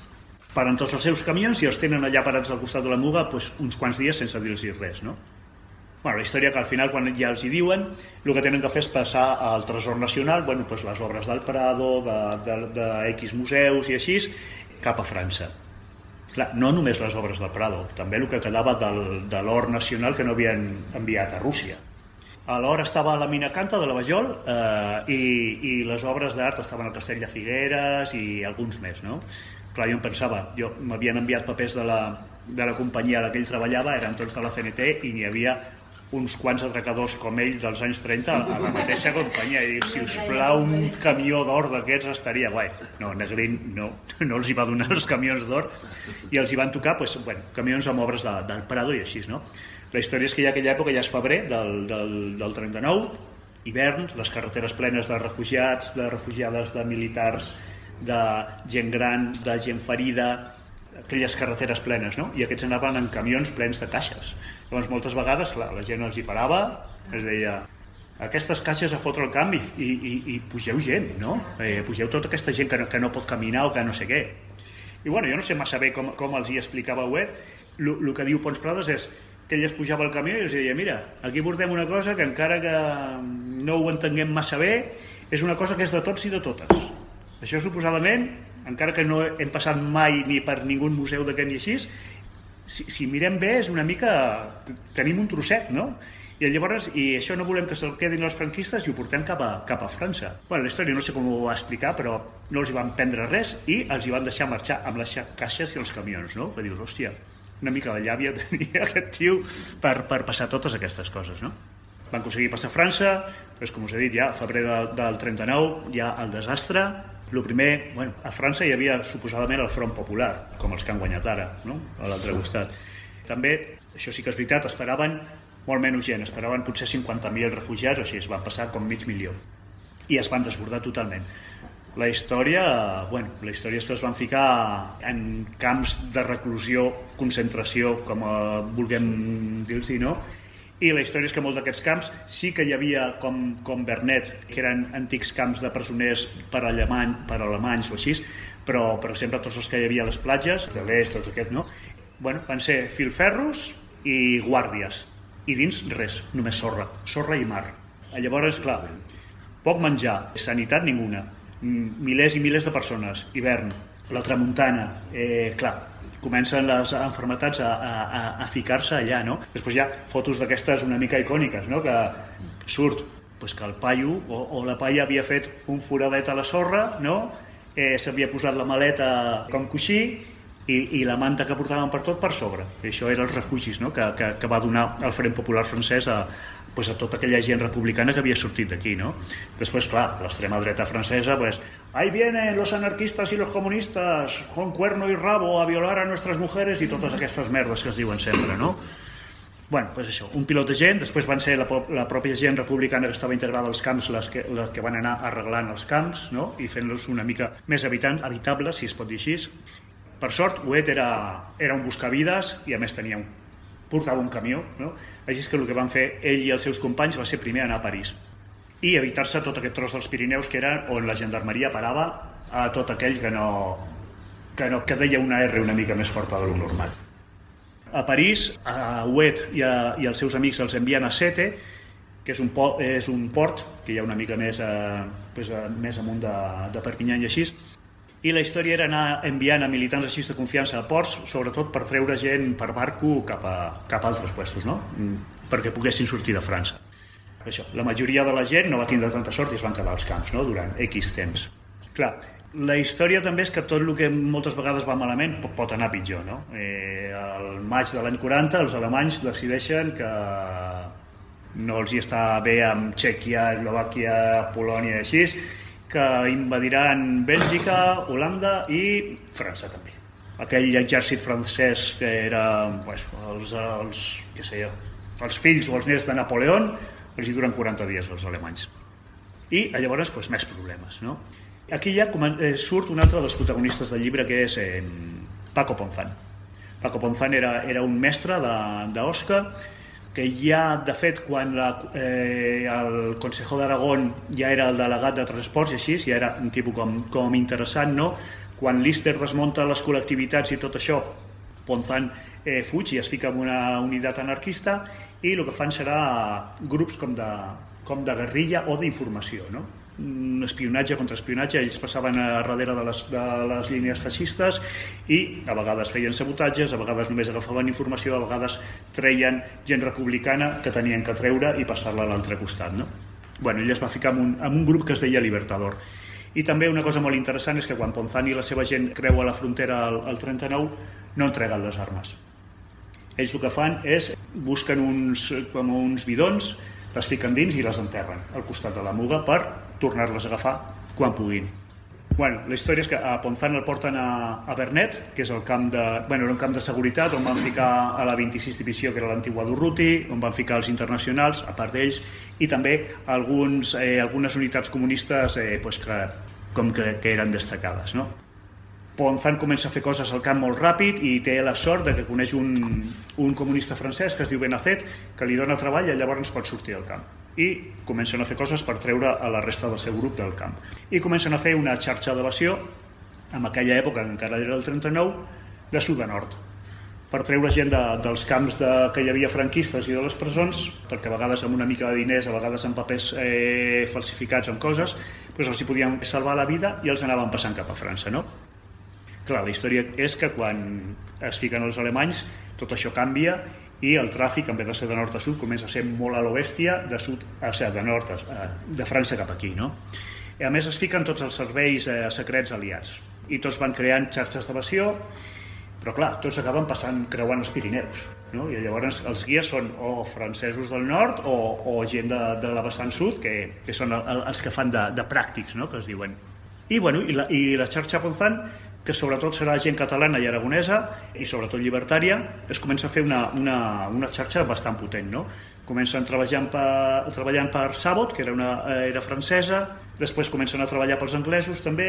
Paren tots els seus camions i els tenen allà parats al costat de la Muga doncs, uns quants dies sense dir-los res, no? bueno, la història que al final quan ja els hi diuen el que tenen que fer és passar al Tresor Nacional bueno, doncs les obres del Prado de, de, de X museus i així cap a França Clar, no només les obres del Prado, també el que quedava del, de l'or nacional que no havien enviat a Rússia. Alhora estava a la mina Canta de la Vajol eh, i, i les obres d'art estaven al Castell de Figueres i alguns més, no? Clar, jo em pensava, jo m'havien enviat papers de la, de la companyia a la que ell treballava, eren tots de la CNT i n'hi havia uns quants atracadors com ell dels anys 30 a la mateixa companyia i diu, si us plau un camió d'or d'aquests estaria guai no, Negrín no, no els hi va donar els camions d'or i els hi van tocar pues, bueno, camions amb obres de, del Prado i així no? La història és que ja aquella època ja és febrer del, del, del 39 hivern, les carreteres plenes de refugiats de refugiades, de militars de gent gran, de gent ferida aquelles carreteres plenes, no? I aquests anaven en camions plens de caixes. Llavors, moltes vegades, clar, la gent els hi parava, es deia, aquestes caixes a fotre el canvi i, i, i pugeu gent, no? Eh, pugeu tota aquesta gent que no, que no pot caminar o que no sé què. I bueno, jo no sé massa bé com, com els hi explicava Web, el que diu Pons Prades és que ell es pujava al camió i els deia, mira, aquí portem una cosa que encara que no ho entenguem massa bé, és una cosa que és de tots i de totes. Això suposadament encara que no hem passat mai ni per ningú museu d'aquest ni així, si, si mirem bé és una mica... tenim un trosset, no? I llavors, i això no volem que se'l quedin els franquistes i ho portem cap a, cap a França. Bueno, la història no sé com ho va explicar, però no els hi van prendre res i els hi van deixar marxar amb les caixes i els camions, no? Que dius, hòstia, una mica de llàvia tenia aquest tio per, per passar totes aquestes coses, no? Van aconseguir passar a França, doncs, com us he dit, ja febrer del, del 39, ja el desastre, el primer, bueno, a França hi havia suposadament el Front Popular, com els que han guanyat ara, no? a l'altre costat. També, això sí que és veritat, esperaven molt menys gent, esperaven potser 50.000 refugiats o així, es van passar com mig milió. I es van desbordar totalment. La història, bueno, la història és que es van ficar en camps de reclusió, concentració, com a, vulguem dir-los, no? i la història és que molts d'aquests camps sí que hi havia com, com Bernet, que eren antics camps de presoners per, alemany, per alemanys o així, però, però sempre tots els que hi havia a les platges, de l'est, tots aquests, no? Bueno, van ser filferros i guàrdies. I dins res, només sorra, sorra i mar. Llavors, clar, poc menjar, sanitat ninguna, milers i milers de persones, hivern, la tramuntana, eh, clar, comencen les enfermetats a, a, a ficar-se allà, no? Després hi ha fotos d'aquestes una mica icòniques, no? Que surt pues que el paio o, o la paia havia fet un foradet a la sorra, no? Eh, S'havia posat la maleta com coixí i, i la manta que portaven per tot per sobre. I això eren els refugis no? que, que, que va donar el Front Popular francès a, pues, a tota aquella gent republicana que havia sortit d'aquí. ¿no? Després, clar, l'extrema dreta francesa, pues, ahí vienen los anarquistas y los comunistas con cuerno y rabo a violar a nuestras mujeres i totes aquestes merdes que es diuen sempre, no? bueno, pues això, un pilot de gent, després van ser la, la pròpia gent republicana que estava integrada als camps les que, les que van anar arreglant els camps no? i fent-los una mica més habitant, habitables, si es pot dir així. Per sort, Huet era, era un buscavides i a més tenia un portava un camió, no? Així és que el que van fer ell i els seus companys va ser primer anar a París i evitar-se tot aquest tros dels Pirineus que era on la gendarmeria parava a tot aquell que no, que, no, que deia una R una mica més forta de lo normal. A París, a Huet i, a, i els seus amics els envien a Sete, que és un, po, és un port que hi ha una mica més, a, pues, a, més amunt de, de Perpinyà i així, i la història era anar enviant a militants així de confiança a ports, sobretot per treure gent per barco cap a, cap a altres puestos, no? Mm, perquè poguessin sortir de França. Això, la majoria de la gent no va tindre tanta sort i es van quedar als camps no? durant X temps. Clar, la història també és que tot el que moltes vegades va malament pot anar pitjor. No? Eh, el maig de l'any 40 els alemanys decideixen que no els hi està bé amb Txèquia, Eslovàquia, Polònia i així, que invadiran Bèlgica, Holanda i França també. Aquell exèrcit francès que era pues, els, els, què sé jo, els fills o els nets de Napoleó, els hi duren 40 dies els alemanys. I llavors pues, més problemes. No? Aquí ja eh, surt un altre dels protagonistes del llibre que és eh, Paco Ponzán. Paco Ponzán era, era un mestre d'Osca que ja, de fet, quan la, eh, el Consejo d'Aragón ja era el delegat de transports i així, ja era un tipus com, com interessant, no? Quan l'Ister desmunta les col·lectivitats i tot això, Ponzán eh, fuig i es fica en una unitat anarquista i el que fan serà grups com de, com de guerrilla o d'informació, no? Un espionatge, contraespionatge, ells passaven a darrere de les, de les línies feixistes i a vegades feien sabotatges, a vegades només agafaven informació, a vegades treien gent republicana que tenien que treure i passar-la a l'altre costat. No? Bueno, ell es va ficar en un, en un grup que es deia Libertador. I també una cosa molt interessant és que quan Ponzani i la seva gent creua la frontera al, al 39 no entreguen les armes. Ells el que fan és busquen uns, com uns bidons, les fiquen dins i les enterren al costat de la muga per tornar-les a agafar quan puguin. Bueno, la història és que a Ponzan el porten a, a Bernet, que és el camp de, bueno, era un camp de seguretat on van ficar a la 26 divisió, que era l'antigua Durruti, on van ficar els internacionals, a part d'ells, i també alguns, eh, algunes unitats comunistes eh, pues que, com que, que eren destacades. No? Ponzan comença a fer coses al camp molt ràpid i té la sort de que coneix un, un comunista francès que es diu Benacet, que li dona treball i llavors pot sortir del camp i comencen a fer coses per treure a la resta del seu grup del camp. I comencen a fer una xarxa d'evasió, en aquella època, encara era el 39, de sud a nord, per treure gent de, dels camps de, que hi havia franquistes i de les presons, perquè a vegades amb una mica de diners, a vegades amb papers eh, falsificats en coses, doncs els hi podien salvar la vida i els anaven passant cap a França. No? Clar, la història és que quan es fiquen els alemanys tot això canvia i el tràfic, en vez de ser de nord a sud, comença a ser molt a l'oestia, de sud, o sigui, de nord, a, de França cap aquí, no? A més es fiquen tots els serveis eh, secrets aliats i tots van creant xarxes d'evasió, però clar, tots acaben passant, creuant els Pirineus, no? I llavors els guies són o francesos del nord o, o gent de, de la vessant sud, que, que són el, els que fan de, de pràctics, no? que es diuen. I, bueno, i, la, i la xarxa Ponzan que sobretot serà gent catalana i aragonesa i sobretot llibertària, es comença a fer una, una, una xarxa bastant potent. No? Comencen treballant per, treballant per Sabot, que era, una, eh, era francesa, després comencen a treballar pels anglesos també,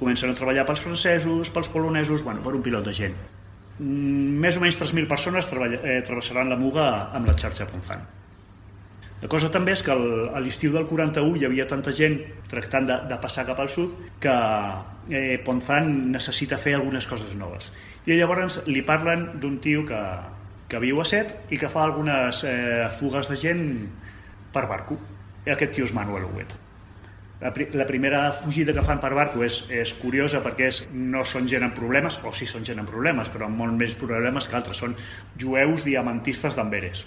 comencen a treballar pels francesos, pels polonesos, bueno, per un pilot de gent. Mm, més o menys 3.000 persones treballa, eh, travessaran la Muga amb la xarxa Ponzan. La cosa també és que a l'estiu del 41 hi havia tanta gent tractant de, de passar cap al sud que eh, Ponzan necessita fer algunes coses noves. I llavors li parlen d'un tio que, que viu a Set i que fa algunes eh, fugues de gent per barco. Aquest tio és Manuel Huet. La, la primera fugida que fan per barco és, és curiosa perquè és, no són gent amb problemes, o sí són gent amb problemes, però amb molt més problemes que altres. Són jueus diamantistes d'Amberes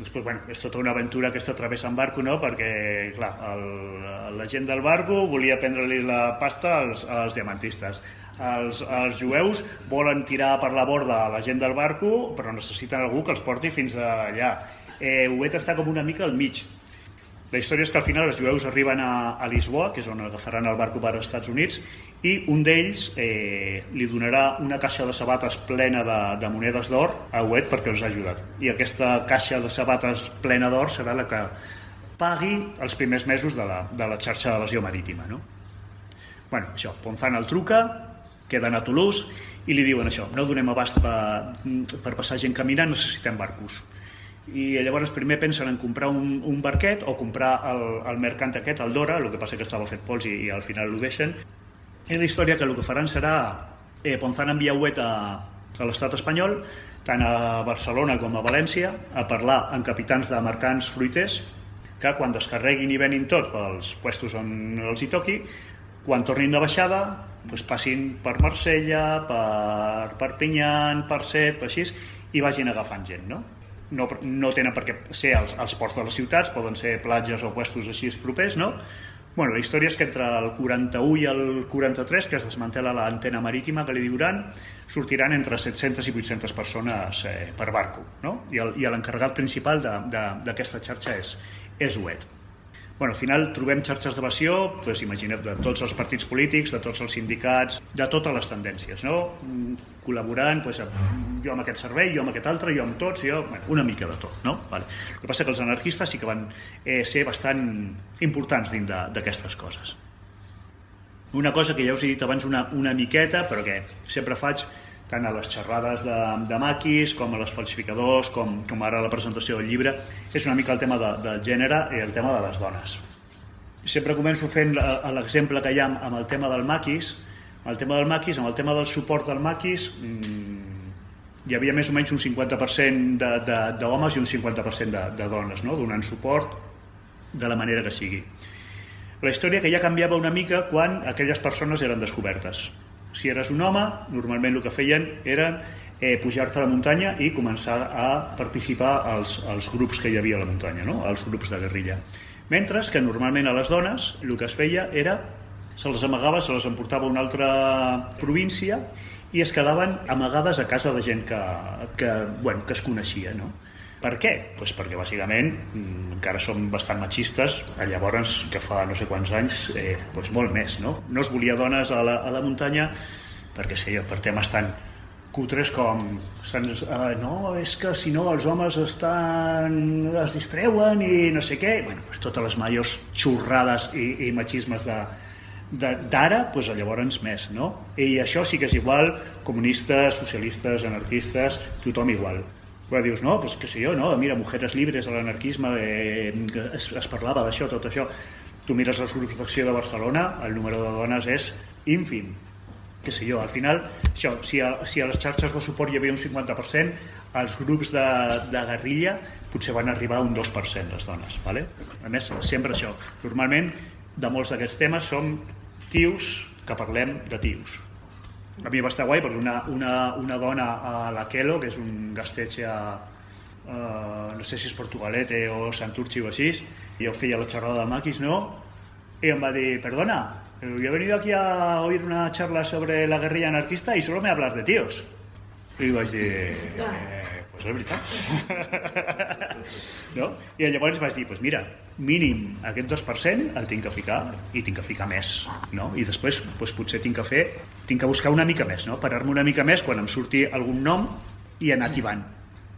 després, bueno, és tota una aventura aquesta travessa en barco, no? perquè, clar, el, la gent del barco volia prendre-li la pasta als, als diamantistes. Els, els jueus volen tirar per la borda a la gent del barco, però necessiten algú que els porti fins allà. Eh, Huet està com una mica al mig la història és que al final els jueus arriben a, a Lisboa, que és on agafaran el barco per als Estats Units, i un d'ells eh, li donarà una caixa de sabates plena de, de monedes d'or a Huet perquè els ha ajudat. I aquesta caixa de sabates plena d'or serà la que pagui els primers mesos de la, de la xarxa d'evasió marítima. No? bueno, això, Ponzan el truca, queden a Toulouse i li diuen això, no donem abast per, per passar gent caminant, necessitem barcos i llavors primer pensen en comprar un, un barquet o comprar el, el mercant aquest, el Dora, el que passa que estava fet pols i, i al final ho deixen. I la història que el que faran serà eh, Ponzan enviar Huet a, a l'estat espanyol, tant a Barcelona com a València, a parlar amb capitans de mercants fruiters, que quan descarreguin i venin tot pels puestos on els hi toqui, quan tornin de baixada, doncs passin per Marsella, per Perpinyà, per Set, per així, i vagin agafant gent, no? No, no tenen per què ser els, els ports de les ciutats, poden ser platges o puestos així propers, no? Bueno, la història és que entre el 41 i el 43, que es desmantela l'antena marítima que li diuran, sortiran entre 700 i 800 persones eh, per barco, no? I l'encarregat principal d'aquesta xarxa és, és UET bueno, al final trobem xarxes d'evasió, doncs, imagina't, de tots els partits polítics, de tots els sindicats, de totes les tendències, no? Mm, col·laborant, doncs, jo amb aquest servei, jo amb aquest altre, jo amb tots, jo, bueno, una mica de tot, no? Vale. El que passa que els anarquistes sí que van eh, ser bastant importants dins d'aquestes coses. Una cosa que ja us he dit abans una, una miqueta, però que sempre faig, tant a les xerrades de, de maquis com a les falsificadors, com, com ara la presentació del llibre, és una mica el tema de, gènere i el tema de les dones. Sempre començo fent l'exemple que hi ha amb el tema del maquis, el tema del maquis, amb el tema del suport del maquis, mmm, hi havia més o menys un 50% d'homes i un 50% de, de dones, no? donant suport de la manera que sigui. La història que ja canviava una mica quan aquelles persones eren descobertes. Si eres un home, normalment el que feien era eh, pujar-te a la muntanya i començar a participar als, als grups que hi havia a la muntanya, no? als grups de guerrilla. Mentre que normalment a les dones el que es feia era se les amagava, se les emportava a una altra província i es quedaven amagades a casa de gent que, que, bueno, que es coneixia. No? Per què? Pues perquè bàsicament mm, encara som bastant machistes, llavors que fa no sé quants anys, eh, pues molt més. No, no es volia dones a la, a la muntanya perquè sé jo, per temes tan cutres com uh, no, és que si no els homes estan, es distreuen i no sé què, bueno, pues totes les majors xurrades i, i machismes de, d'ara, pues, llavors més, no? I això sí que és igual, comunistes, socialistes, anarquistes, tothom igual. Però dius, no, pues, que sé jo, no? Mira, Mujeres Libres, l'anarquisme, eh, es, es parlava d'això, tot això. Tu mires els grups d'acció de Barcelona, el número de dones és ínfim, què sé jo, al final, això, si, a, si a les xarxes de suport hi havia un 50%, als grups de, de guerrilla potser van arribar a un 2% les dones. Vale? A més, sempre això. Normalment, de molts d'aquests temes som tios que parlem de tios. A mi va estar guai perquè una, una, una dona a la Kelo, que és un gasteig a, no sé si és Portugalete o Santurci o així, jo feia la xerrada de maquis, no? I em va dir, perdona, Yo he venido aquí a oír una charla sobre la guerrilla anarquista y solo me hablas de tíos. I vaig dir, eh, pues és veritat. no? I llavors vaig dir, pues mira, mínim aquest 2% el tinc que ficar i tinc que ficar més. No? I després pues, potser tinc que fer, tinc que buscar una mica més, no? parar-me una mica més quan em surti algun nom i anar activant.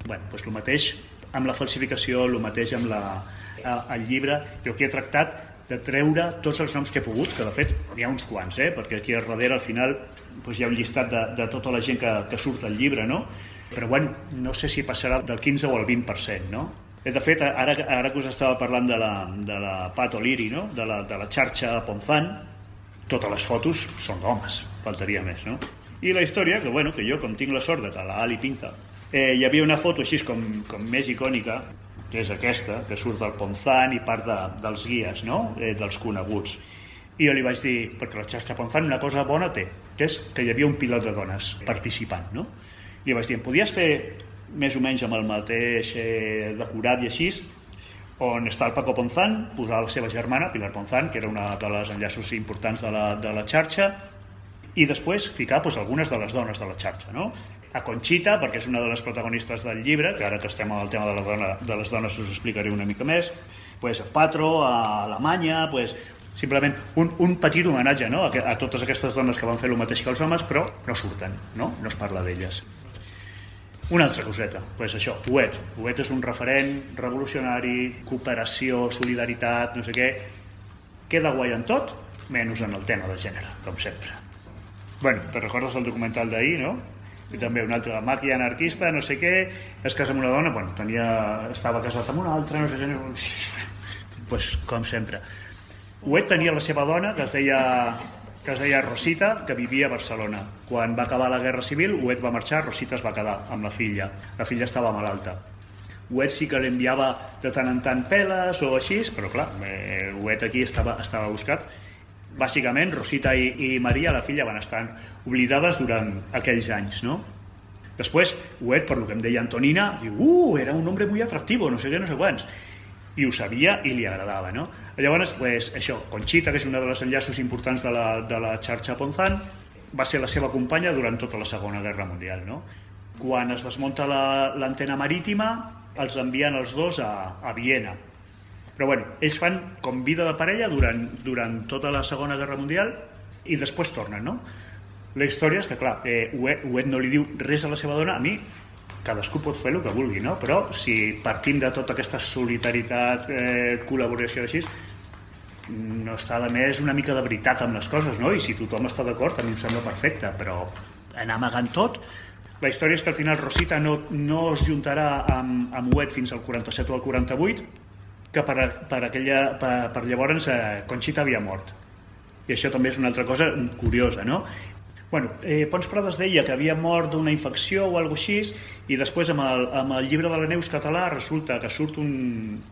bueno, pues el mateix amb la falsificació, el mateix amb la, el llibre. Jo aquí he tractat de treure tots els noms que he pogut, que de fet hi ha uns quants, eh? perquè aquí al darrere al final doncs hi ha un llistat de, de tota la gent que, que surt al llibre, no? Però bueno, no sé si passarà del 15 o el 20%. No? De fet, ara, ara que us estava parlant de la, de la Pat O'Leary, no? de, la, de la xarxa Ponzan, totes les fotos són d'homes, faltaria més. No? I la història, que, bueno, que jo, com tinc la sort de que la Ali pinta, eh, hi havia una foto així com, com més icònica, que és aquesta, que surt del Ponzan i part de, dels guies, no? eh, dels coneguts. I jo li vaig dir, perquè la xarxa Ponzan una cosa bona té, que és que hi havia un pilot de dones participant, no? Li vaig dir, podies fer més o menys amb el mateix eh, decorat i així, on està el Paco Ponzan, posar la seva germana, Pilar Ponzan, que era una de les enllaços importants de la, de la xarxa, i després ficar doncs, algunes de les dones de la xarxa. No? a Conxita, perquè és una de les protagonistes del llibre, que ara que estem al tema de, la dona, de les dones us explicaré una mica més, pues, Patro, a Alemanya, pues, simplement un, un petit homenatge no? a, a totes aquestes dones que van fer el mateix que els homes, però no surten, no, no es parla d'elles. Una altra coseta, pues això, UET. UET és un referent revolucionari, cooperació, solidaritat, no sé què. Queda guai en tot, menys en el tema de gènere, com sempre. Bueno, te recordes el documental d'ahir, no? i també una altra màquia anarquista, no sé què, es casa amb una dona, bueno, tenia, estava casat amb una altra, no sé què, no... pues, com sempre. Huet tenia la seva dona, que es deia que es deia Rosita, que vivia a Barcelona. Quan va acabar la Guerra Civil, Huet va marxar, Rosita es va quedar amb la filla. La filla estava malalta. Huet sí que l'enviava de tant en tant peles o així, però clar, eh, Huet aquí estava, estava buscat bàsicament Rosita i, i Maria, la filla, van estar oblidades durant aquells anys, no? Després, Huet, per lo que em deia Antonina, diu, uh, era un home molt atractiu, no sé què, no sé quants. I ho sabia i li agradava, no? Llavors, pues, això, Conchita, que és una de les enllaços importants de la, de la xarxa Ponzan, va ser la seva companya durant tota la Segona Guerra Mundial, no? Quan es desmunta l'antena la, marítima, els envien els dos a, a Viena, però bueno, ells fan com vida de parella durant, durant tota la Segona Guerra Mundial i després tornen, no? La història és que, clar, eh, Uet no li diu res a la seva dona, a mi cadascú pot fer el que vulgui, no? Però si partim de tota aquesta solidaritat, eh, col·laboració així, no està de més una mica de veritat amb les coses, no? I si tothom està d'acord, a mi em sembla perfecte, però anar amagant tot... La història és que al final Rosita no, no es juntarà amb, amb Uet fins al 47 o al 48, que per, per, aquella, per, per llavors eh, Conxita havia mort. I això també és una altra cosa curiosa, no? Bueno, eh, Pons Prades deia que havia mort d'una infecció o alguna així i després amb el, amb el llibre de la Neus català resulta que surt un,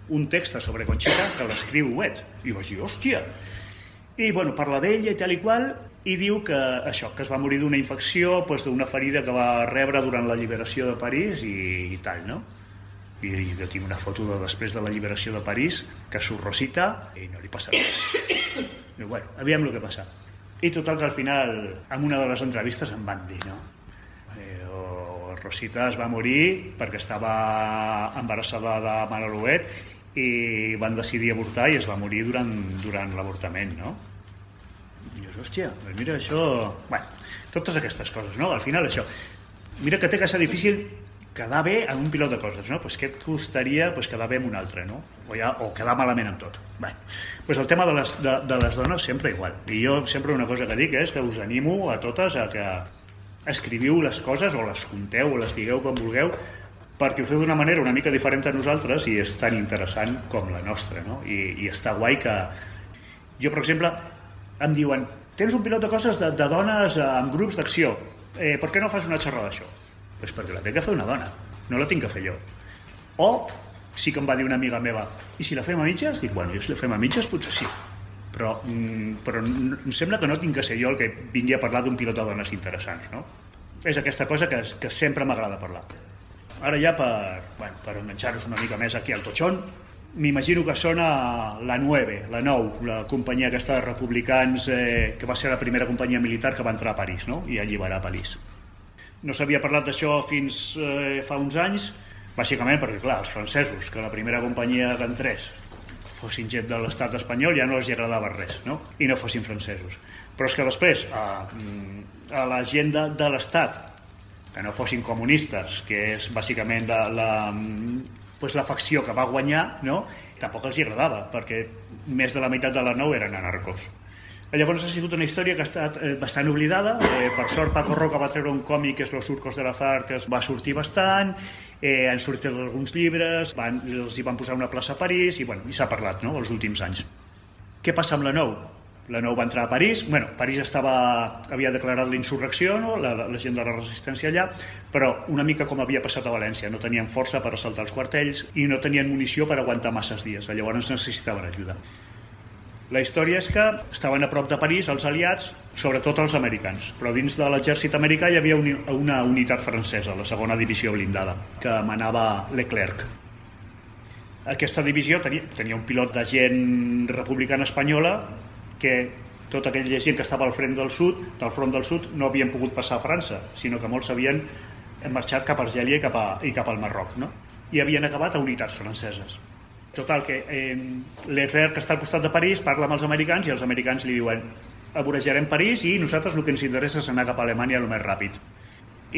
un text sobre Conxita que l'escriu Huet. I vaig dir, hòstia! I bueno, parla d'ella i tal i qual i diu que això, que es va morir d'una infecció, doncs, d'una ferida que va rebre durant la lliberació de París i, i tal, no? I, i jo tinc una foto de després de la lliberació de París que surt Rosita i no li passa res. I, bueno, aviam el que passa. I total que al final, en una de les entrevistes em van dir, no? Eh, Rosita es va morir perquè estava embarassada de Manoluet i van decidir avortar i es va morir durant, durant l'avortament, no? I dius, hòstia, doncs mira això... Bueno, totes aquestes coses, no? Al final això... Mira que té que ser difícil quedar bé en un pilot de coses, no? Pues què et costaria pues, quedar bé en un altre, no? O, ja, o quedar malament en tot. Bé, pues el tema de les, de, de les dones sempre igual. I jo sempre una cosa que dic és que us animo a totes a que escriviu les coses o les conteu o les digueu com vulgueu perquè ho feu d'una manera una mica diferent a nosaltres i és tan interessant com la nostra, no? I, i està guai que... Jo, per exemple, em diuen tens un pilot de coses de, de dones amb grups d'acció, eh, per què no fas una xerrada d'això? Pues perquè la té que fer una dona, no la tinc que fer jo. O sí que em va dir una amiga meva, i si la fem a mitges? Dic, bueno, jo si la fem a mitges potser sí, però, mm, però em sembla que no tinc que ser jo el que vingui a parlar d'un pilot de dones interessants, no? És aquesta cosa que, que sempre m'agrada parlar. Ara ja per, bueno, per enganxar-nos una mica més aquí al totxon, m'imagino que sona la 9, la 9, la companyia aquesta de republicans eh, que va ser la primera companyia militar que va entrar a París no? i alliberar París. No s'havia parlat d'això fins eh, fa uns anys, bàsicament perquè, clar, els francesos, que la primera companyia d'entrés fossin gent de l'estat espanyol, ja no els agradava res, no? I no fossin francesos. Però és que després, a, a la gent de, l'estat, que no fossin comunistes, que és bàsicament la, la, pues la facció que va guanyar, no? tampoc els agradava, perquè més de la meitat de la nou eren anarcos. Llavors ha sigut una història que ha estat eh, bastant oblidada. Eh, per sort, Paco Roca va treure un còmic que és Los surcos de l'azar, que es va sortir bastant, eh, han sortit alguns llibres, van, els hi van posar una plaça a París i, bueno, i s'ha parlat no, els últims anys. Què passa amb la Nou? La Nou va entrar a París, bueno, París estava, havia declarat la insurrecció, no? la, la gent de la resistència allà, però una mica com havia passat a València, no tenien força per assaltar els quartells i no tenien munició per aguantar masses dies, llavors necessitaven ajuda. La història és que estaven a prop de París els aliats, sobretot els americans, però dins de l'exèrcit americà hi havia una unitat francesa, la segona divisió blindada, que manava Leclerc. Aquesta divisió tenia, tenia un pilot de gent republicana espanyola que tota aquella gent que estava al front del sud, del front del sud no havien pogut passar a França, sinó que molts havien marxat cap a Argèlia i cap, a, i cap al Marroc, no? i havien acabat a unitats franceses. Total, que eh, Leclerc, que està al costat de París, parla amb els americans i els americans li diuen aborejarem París i nosaltres el que ens interessa és anar cap a Alemanya el més ràpid.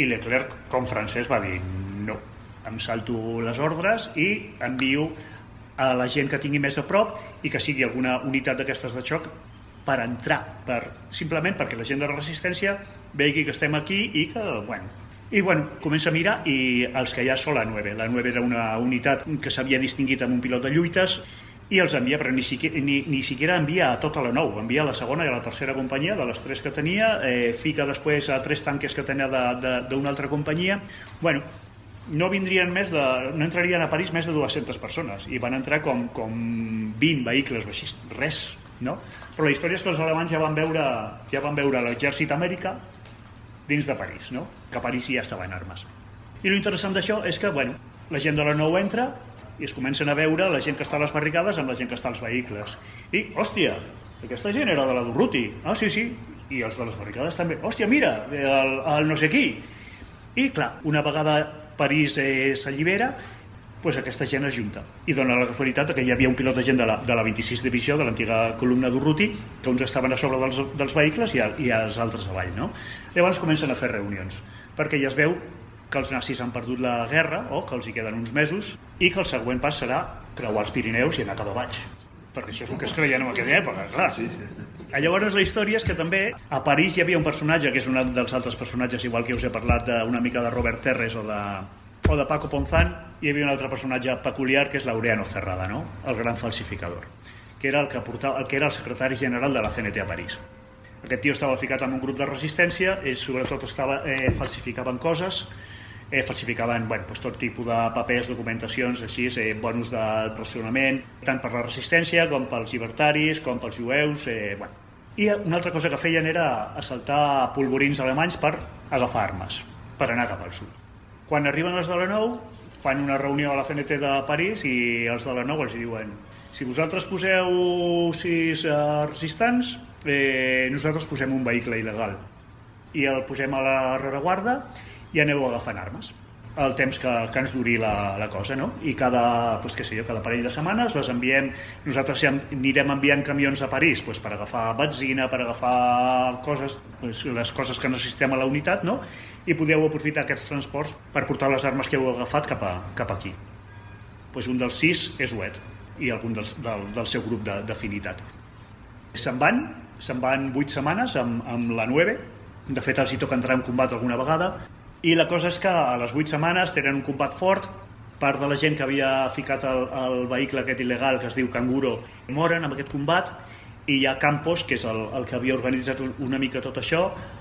I Leclerc, com francès, va dir no, em salto les ordres i envio a la gent que tingui més a prop i que sigui alguna unitat d'aquestes de xoc per entrar, per, simplement perquè la gent de la resistència vegi que estem aquí i que, bueno, i bueno, comença a mirar i els que ja són la 9. La 9 era una unitat que s'havia distingit amb un pilot de lluites i els envia, però ni, siquiera, ni, ni siquiera envia a tota la 9, envia a la segona i a la tercera companyia, de les tres que tenia, eh, fica després a tres tanques que tenia d'una altra companyia. Bueno, no vindrien més de, no entrarien a París més de 200 persones i van entrar com, com 20 vehicles o així, res, no? Però la història és que els alemanys ja van veure, ja van veure l'exèrcit amèrica dins de París, no? que a París ja estava en armes. I l'interessant d'això és que bueno, la gent de la nou entra i es comencen a veure la gent que està a les barricades amb la gent que està als vehicles. I, hòstia, aquesta gent era de la Durruti. Ah, sí, sí. I els de les barricades també. Hòstia, mira, el, el no sé qui. I, clar, una vegada París eh, s'allibera, pues aquesta gent es junta. I dona la casualitat que hi havia un pilot de gent de la, de la 26 divisió, de l'antiga columna d'Urruti, que uns estaven a sobre dels, dels vehicles i, a, i els altres avall. No? Llavors comencen a fer reunions, perquè ja es veu que els nazis han perdut la guerra, o que els hi queden uns mesos, i que el següent pas serà creuar els Pirineus i anar cap a baix. Perquè això és el que es creien en aquella època, clar. Sí, sí. Llavors la història és que també a París hi havia un personatge, que és un dels altres personatges, igual que us he parlat una mica de Robert Terres o de, o de Paco Ponzán, hi havia un altre personatge peculiar que és Laureano Cerrada, no? el gran falsificador, que era el que, portava, el que era el secretari general de la CNT a París. Aquest tio estava ficat en un grup de resistència, ells sobretot estava, eh, falsificaven coses, eh, falsificaven bueno, doncs tot tipus de papers, documentacions, així, eh, bonus de racionament, tant per la resistència com pels llibertaris, com pels jueus, eh, bueno. I una altra cosa que feien era assaltar polvorins alemanys per agafar armes, per anar cap al sud. Quan arriben els de la Nou, fan una reunió a la CNT de París i els de la Nou els diuen si vosaltres poseu sis uh, resistants, eh, nosaltres posem un vehicle il·legal. I el posem a la rereguarda i aneu agafant armes el temps que, que ens duri la, la cosa, no? I cada, pues, què sé jo, cada parell de setmanes les enviem, nosaltres ja anirem enviant camions a París pues, per agafar benzina, per agafar coses, pues, les coses que necessitem a la unitat, no? I podeu aprofitar aquests transports per portar les armes que heu agafat cap, a, cap aquí. Pues un dels sis és Uet i algun dels, del, del seu grup d'afinitat. Se'n van, se'n van vuit setmanes amb, amb la 9, de fet els hi toca entrar en combat alguna vegada, i la cosa és que a les 8 setmanes tenen un combat fort, part de la gent que havia ficat el, el vehicle aquest il·legal que es diu Canguro moren amb aquest combat i ha Campos, que és el, el que havia organitzat una mica tot això,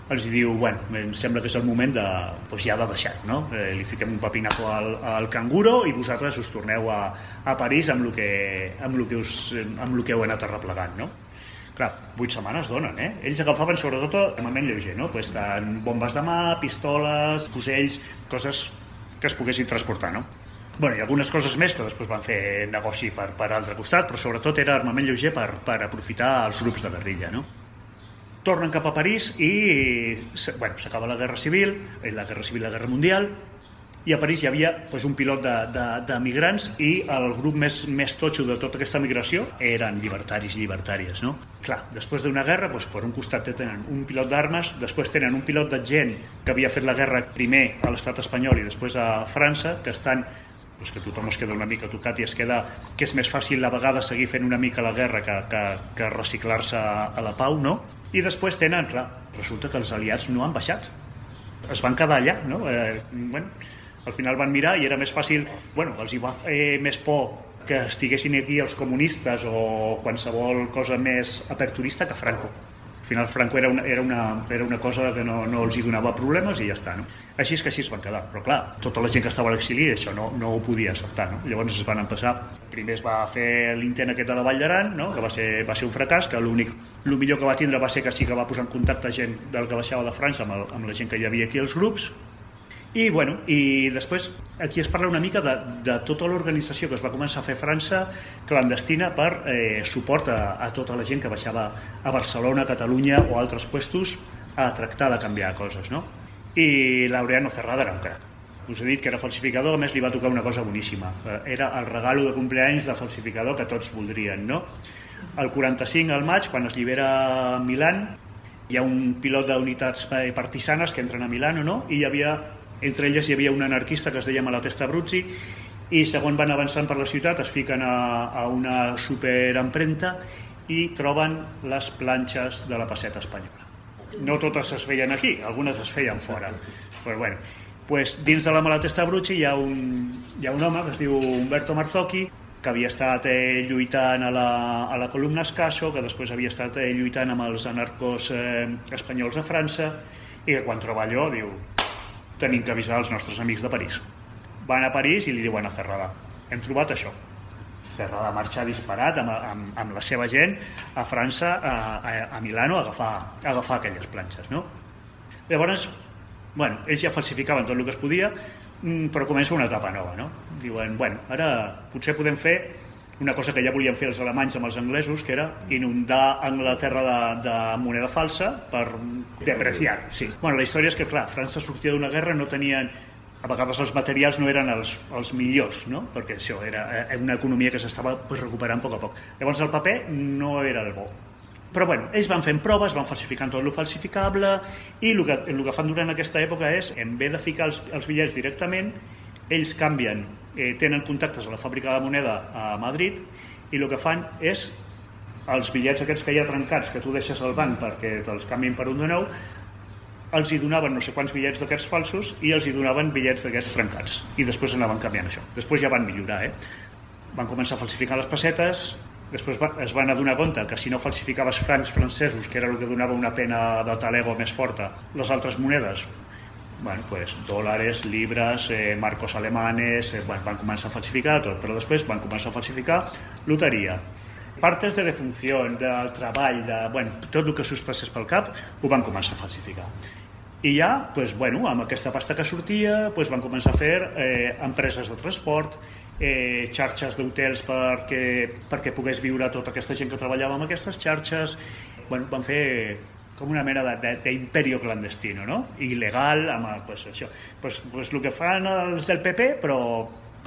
els diu, bueno, em sembla que és el moment de, pues ja de deixar, no? Eh, li fiquem un papinazo al, al canguro i vosaltres us torneu a, a París amb el que, amb el que, us, amb el que heu anat arreplegant, no? Clar, vuit setmanes donen, eh? Ells agafaven sobretot armament lleuger, no? Pues, tant bombes de mà, pistoles, fusells, coses que es poguessin transportar, no? Bueno, i algunes coses més que després van fer negoci per, per altre costat, però sobretot era armament lleuger per, per aprofitar els grups de guerrilla, no? Tornen cap a París i bueno, s'acaba la Guerra Civil, eh, la Guerra Civil, la Guerra Mundial, i a París hi havia pues, un pilot de, de, de migrants i el grup més, més totxo de tota aquesta migració eren llibertaris i llibertàries. No? Clar, després d'una guerra, pues, per un costat tenen un pilot d'armes, després tenen un pilot de gent que havia fet la guerra primer a l'estat espanyol i després a França, que estan pues que tothom es queda una mica tocat i es queda que és més fàcil a vegades seguir fent una mica la guerra que, que, que reciclar-se a la pau, no? I després tenen, clar, resulta que els aliats no han baixat. Es van quedar allà, no? Eh, bueno, al final van mirar i era més fàcil, bueno, els hi va fer més por que estiguessin aquí els comunistes o qualsevol cosa més aperturista que Franco. Al final Franco era una, era una, era una cosa que no, no els hi donava problemes i ja està. No? Així és que així es van quedar. Però clar, tota la gent que estava a l'exili això no, no ho podia acceptar. No? Llavors es van empassar. Primer es va fer l'intent aquest de la Vall d'Aran, no? que va ser, va ser un fracàs, que l'únic el millor que va tindre va ser que sí que va posar en contacte gent del que baixava de França amb, el, amb la gent que hi havia aquí als grups, i, bueno, i després aquí es parla una mica de, de tota l'organització que es va començar a fer a França clandestina per eh, suport a, a tota la gent que baixava a Barcelona, Catalunya o altres puestos a tractar de canviar coses. No? I Laureano Cerrada era un crac. Us he dit que era falsificador, a més li va tocar una cosa boníssima. Eh, era el regalo de compleanys de falsificador que tots voldrien. No? El 45 al maig, quan es llibera Milan, hi ha un pilot d'unitats eh, partisanes que entren a Milano no? i hi havia entre elles hi havia un anarquista que es deia Malatesta Bruzzi i segons van avançant per la ciutat es fiquen a, a una superempremta i troben les planxes de la passeta espanyola. No totes es feien aquí, algunes es feien fora. Però bueno, pues, dins de la Malatesta Bruzzi hi ha, un, hi ha un home que es diu Umberto Marzocchi que havia estat eh, lluitant a la, a la columna Escasso, que després havia estat eh, lluitant amb els anarcos eh, espanyols a França, i quan troba allò diu tenim que avisar els nostres amics de París. Van a París i li diuen a Cerrada, hem trobat això. Cerrada marxa disparat amb, amb, amb la seva gent a França, a, a, a Milano, a agafar, a agafar aquelles planxes. No? Llavors, bueno, ells ja falsificaven tot el que es podia, mm, però comença una etapa nova. No? Diuen, bueno, ara potser podem fer una cosa que ja volien fer els alemanys amb els anglesos, que era inundar Anglaterra de, de moneda falsa per depreciar. Sí. Bueno, la història és que, clar, França sortia d'una guerra, no tenien a vegades els materials no eren els, els millors, no? perquè això era eh, una economia que s'estava pues, recuperant a poc a poc. Llavors el paper no era el bo. Però bueno, ells van fent proves, van falsificant tot el falsificable i el que, el que fan durant aquesta època és, en vez de ficar els, els bitllets directament, ells canvien, eh, tenen contactes a la fàbrica de moneda a Madrid i el que fan és els bitllets aquests que hi ha trencats que tu deixes al banc perquè te'ls canvien per un de nou els hi donaven no sé quants bitllets d'aquests falsos i els hi donaven bitllets d'aquests trencats i després anaven canviant això després ja van millorar eh? van començar a falsificar les pessetes després va, es van adonar compte que si no falsificaves francs francesos, que era el que donava una pena de talego més forta, les altres monedes, bueno, pues, dòlares, libres, eh, marcos alemanes, eh, bueno, van començar a falsificar tot, però després van començar a falsificar loteria, partes de defunció, del treball, de, bueno, tot el que s'us passés pel cap, ho van començar a falsificar. I ja, pues, bueno, amb aquesta pasta que sortia, pues, van començar a fer eh, empreses de transport, eh, xarxes d'hotels perquè, perquè pogués viure tota aquesta gent que treballava amb aquestes xarxes. Bueno, van fer com una mena d'imperio clandestino, no? Il·legal, amb pues, això. Pues, pues el que fan els del PP, però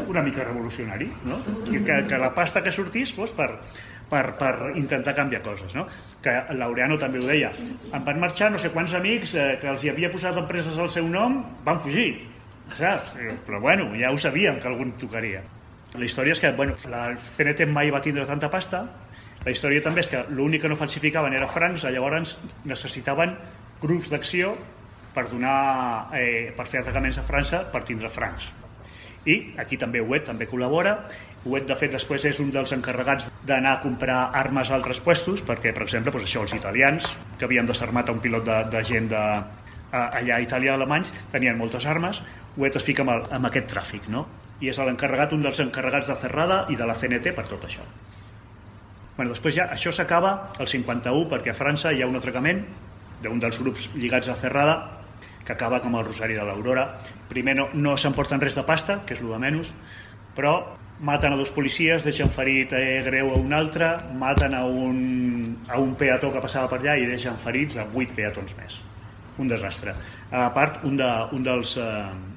una mica revolucionari, no? Que, que la pasta que sortís pues, per, per, per intentar canviar coses, no? Que l'Aureano també ho deia. Em van marxar no sé quants amics eh, que els hi havia posat empreses al seu nom, van fugir, saps? Però bueno, ja ho sabíem que algun tocaria. La història és que bueno, la CNT mai va tindre tanta pasta, la història també és que l'únic que no falsificaven era francs, llavors necessitaven grups d'acció per, donar, eh, per fer atacaments a França per tindre francs. I aquí també Huet també col·labora. Huet, de fet, després és un dels encarregats d'anar a comprar armes a altres puestos, perquè, per exemple, doncs això, els italians, que havien desarmat un pilot de, de gent de, allà a Itàlia alemanys, tenien moltes armes, Huet es fica amb, el, amb aquest tràfic, no? i és l'encarregat, un dels encarregats de Cerrada i de la CNT per tot això. Bueno, després ja, això s'acaba el 51 perquè a França hi ha un atracament d'un dels grups lligats a Cerrada que acaba com el Rosari de l'Aurora. Primer no, no s'emporten res de pasta, que és el de menys, però maten a dos policies, deixen ferit eh, greu a un altre, maten a un, a un peató que passava per allà i deixen ferits a vuit peatons més. Un desastre. A part, un, de, un dels... Eh,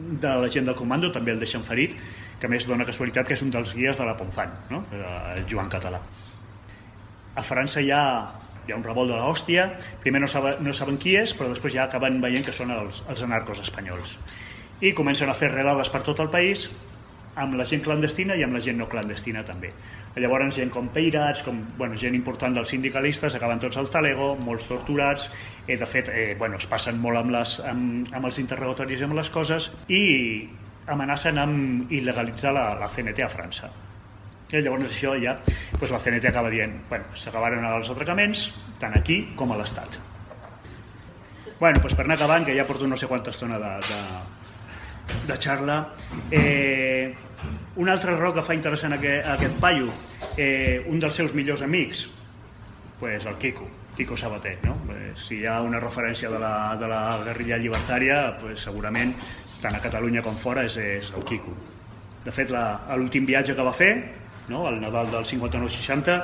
de la gent del comando també el deixen ferit, que més dona casualitat que és un dels guies de la Ponzan, no? el Joan Català. A França hi ha, hi ha un revolt de l'hòstia, primer no saben, no saben qui és, però després ja acaben veient que són els, els anarcos espanyols. I comencen a fer redades per tot el país, amb la gent clandestina i amb la gent no clandestina també. Llavors gent com Peirats, com bueno, gent important dels sindicalistes, acaben tots al talego, molts torturats, eh, de fet eh, bueno, es passen molt amb, les, amb, amb els interrogatoris i amb les coses i amenacen amb il·legalitzar la, la CNT a França. I llavors això ja, doncs la CNT acaba dient, bueno, s'acabaren els atracaments, tant aquí com a l'Estat. Bueno, doncs per anar acabant, que ja porto no sé quanta estona de, de, de xarla. Eh, un altre raó que fa interessant aquest, aquest paio, eh, un dels seus millors amics, pues el Quico, Quico Sabater. No? Eh, si hi ha una referència de la, de la guerrilla llibertària, pues segurament tant a Catalunya com fora és, és el Quico. De fet, l'últim viatge que va fer, no? el Nadal del 59-60,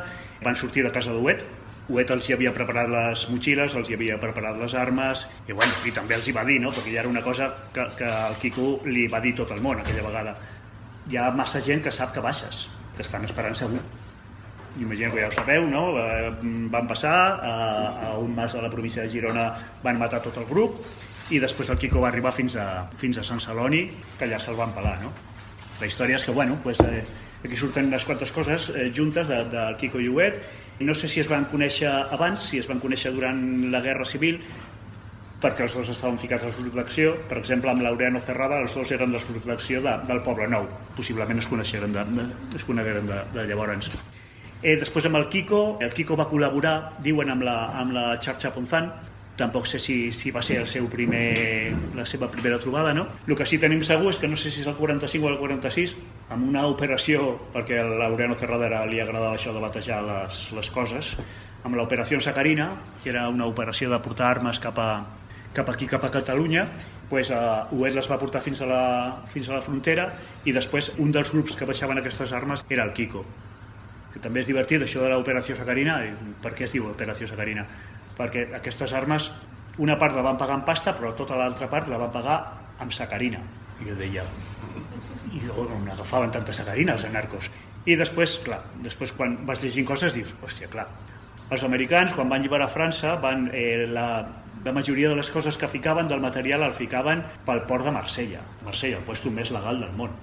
van sortir de casa d'Uet, Huet els hi havia preparat les motxilles, els hi havia preparat les armes, i, bueno, i també els hi va dir, no? perquè ja era una cosa que, que el Quico li va dir tot el món aquella vegada. Hi ha massa gent que sap que baixes, que estan esperant segur. Imagino que ja ho sabeu, no? Eh, van passar a, a un mas a la província de Girona, van matar tot el grup, i després el Quico va arribar fins a, fins a Sant Celoni, que allà se'l van pelar, no? La història és que, bueno, pues, eh, aquí surten unes quantes coses eh, juntes del de Quico i Huet, no sé si es van conèixer abans, si es van conèixer durant la Guerra Civil, perquè els dos estaven ficats als grups d'acció. Per exemple, amb Laureano Cerrada, els dos eren dels grups d'acció de, del Poble Nou. Possiblement es coneixeren de, es conegueren de, de llavors. Eh, després amb el Kiko, el Kiko va col·laborar, diuen, amb la, amb la xarxa Ponzan, tampoc sé si, si va ser el seu primer, la seva primera trobada, no? El que sí tenim segur és que no sé si és el 45 o el 46, amb una operació, perquè a l'Aureno Ferradera li agradava això de batejar les, les coses, amb l'operació Sacarina, que era una operació de portar armes cap, a, cap aquí, cap a Catalunya, pues, uh, Huet les va portar fins a, la, fins a la frontera i després un dels grups que baixaven aquestes armes era el Kiko que també és divertit això de l'operació Sacarina per què es diu operació Sacarina? perquè aquestes armes una part la van pagar en pasta però tota l'altra part la van pagar amb sacarina. I jo deia i on agafaven tanta sacarina els anarcos? I després, clar, després quan vas llegint coses dius, hòstia, clar els americans quan van lliberar França van, eh, la, la majoria de les coses que ficaven del material el ficaven pel port de Marsella. Marsella, el puesto més legal del món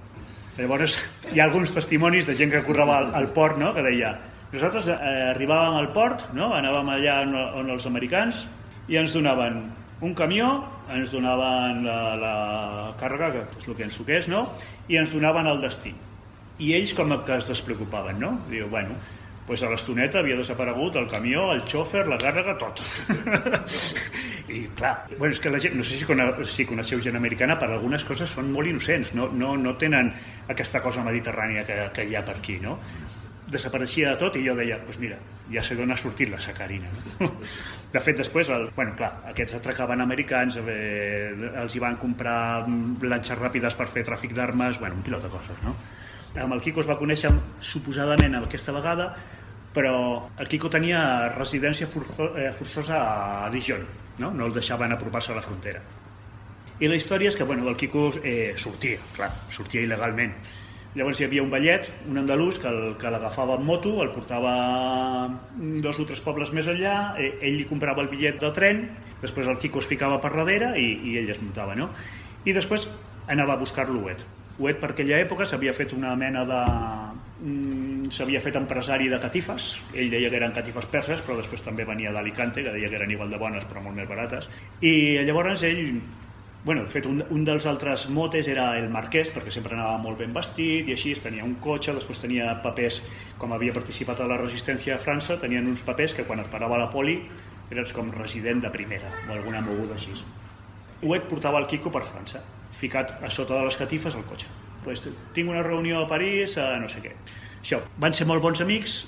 llavors hi ha alguns testimonis de gent que correva al, al port no? que deia nosaltres eh, arribàvem al port, no? anàvem allà on, on els americans i ens donaven un camió, ens donaven la, la càrrega, que és el que ens toqués, no? i ens donaven el destí. I ells com que es despreocupaven, no? Diu, bueno, pues a l'estoneta havia desaparegut el camió, el xòfer, la càrrega, tot. I clar, bueno, és que la gent, no sé si, cone, si coneixeu gent americana, per algunes coses són molt innocents, no, no, no tenen aquesta cosa mediterrània que, que hi ha per aquí, no? Desapareixia de tot i jo deia, doncs pues mira, ja sé d'on ha sortit la sacarina. No? De fet, després, el, bueno, clar, aquests atracaven americans, eh, els hi van comprar lanxes ràpides per fer tràfic d'armes, bueno, un pilot de coses, no? Amb el Kiko es va conèixer suposadament aquesta vegada, però el Kiko tenia residència eh, forçosa a Dijon, no? no el deixaven apropar-se a la frontera. I la història és que bueno, el Kiko eh, sortia, clar, sortia il·legalment. Llavors hi havia un ballet, un andalús, que l'agafava en moto, el portava dos o tres pobles més enllà, eh, ell li comprava el bitllet del tren, després el Kiko es ficava per darrere i, i ell es muntava, no? I després anava a buscar-lo Uet. Uet per aquella època s'havia fet una mena de... Mm, s'havia fet empresari de catifes, ell deia que eren catifes perses, però després també venia d'Alicante, que deia que eren igual de bones però molt més barates, i llavors ell bueno, de fet, un, un dels altres motes era el marquès, perquè sempre anava molt ben vestit i així, tenia un cotxe, després tenia papers, com havia participat a la resistència a França, tenien uns papers que quan es parava la poli eres com resident de primera, o alguna moguda així. Huet portava el Quico per França, ficat a sota de les catifes al cotxe. Pues, tinc una reunió a París, a no sé què. Això, van ser molt bons amics,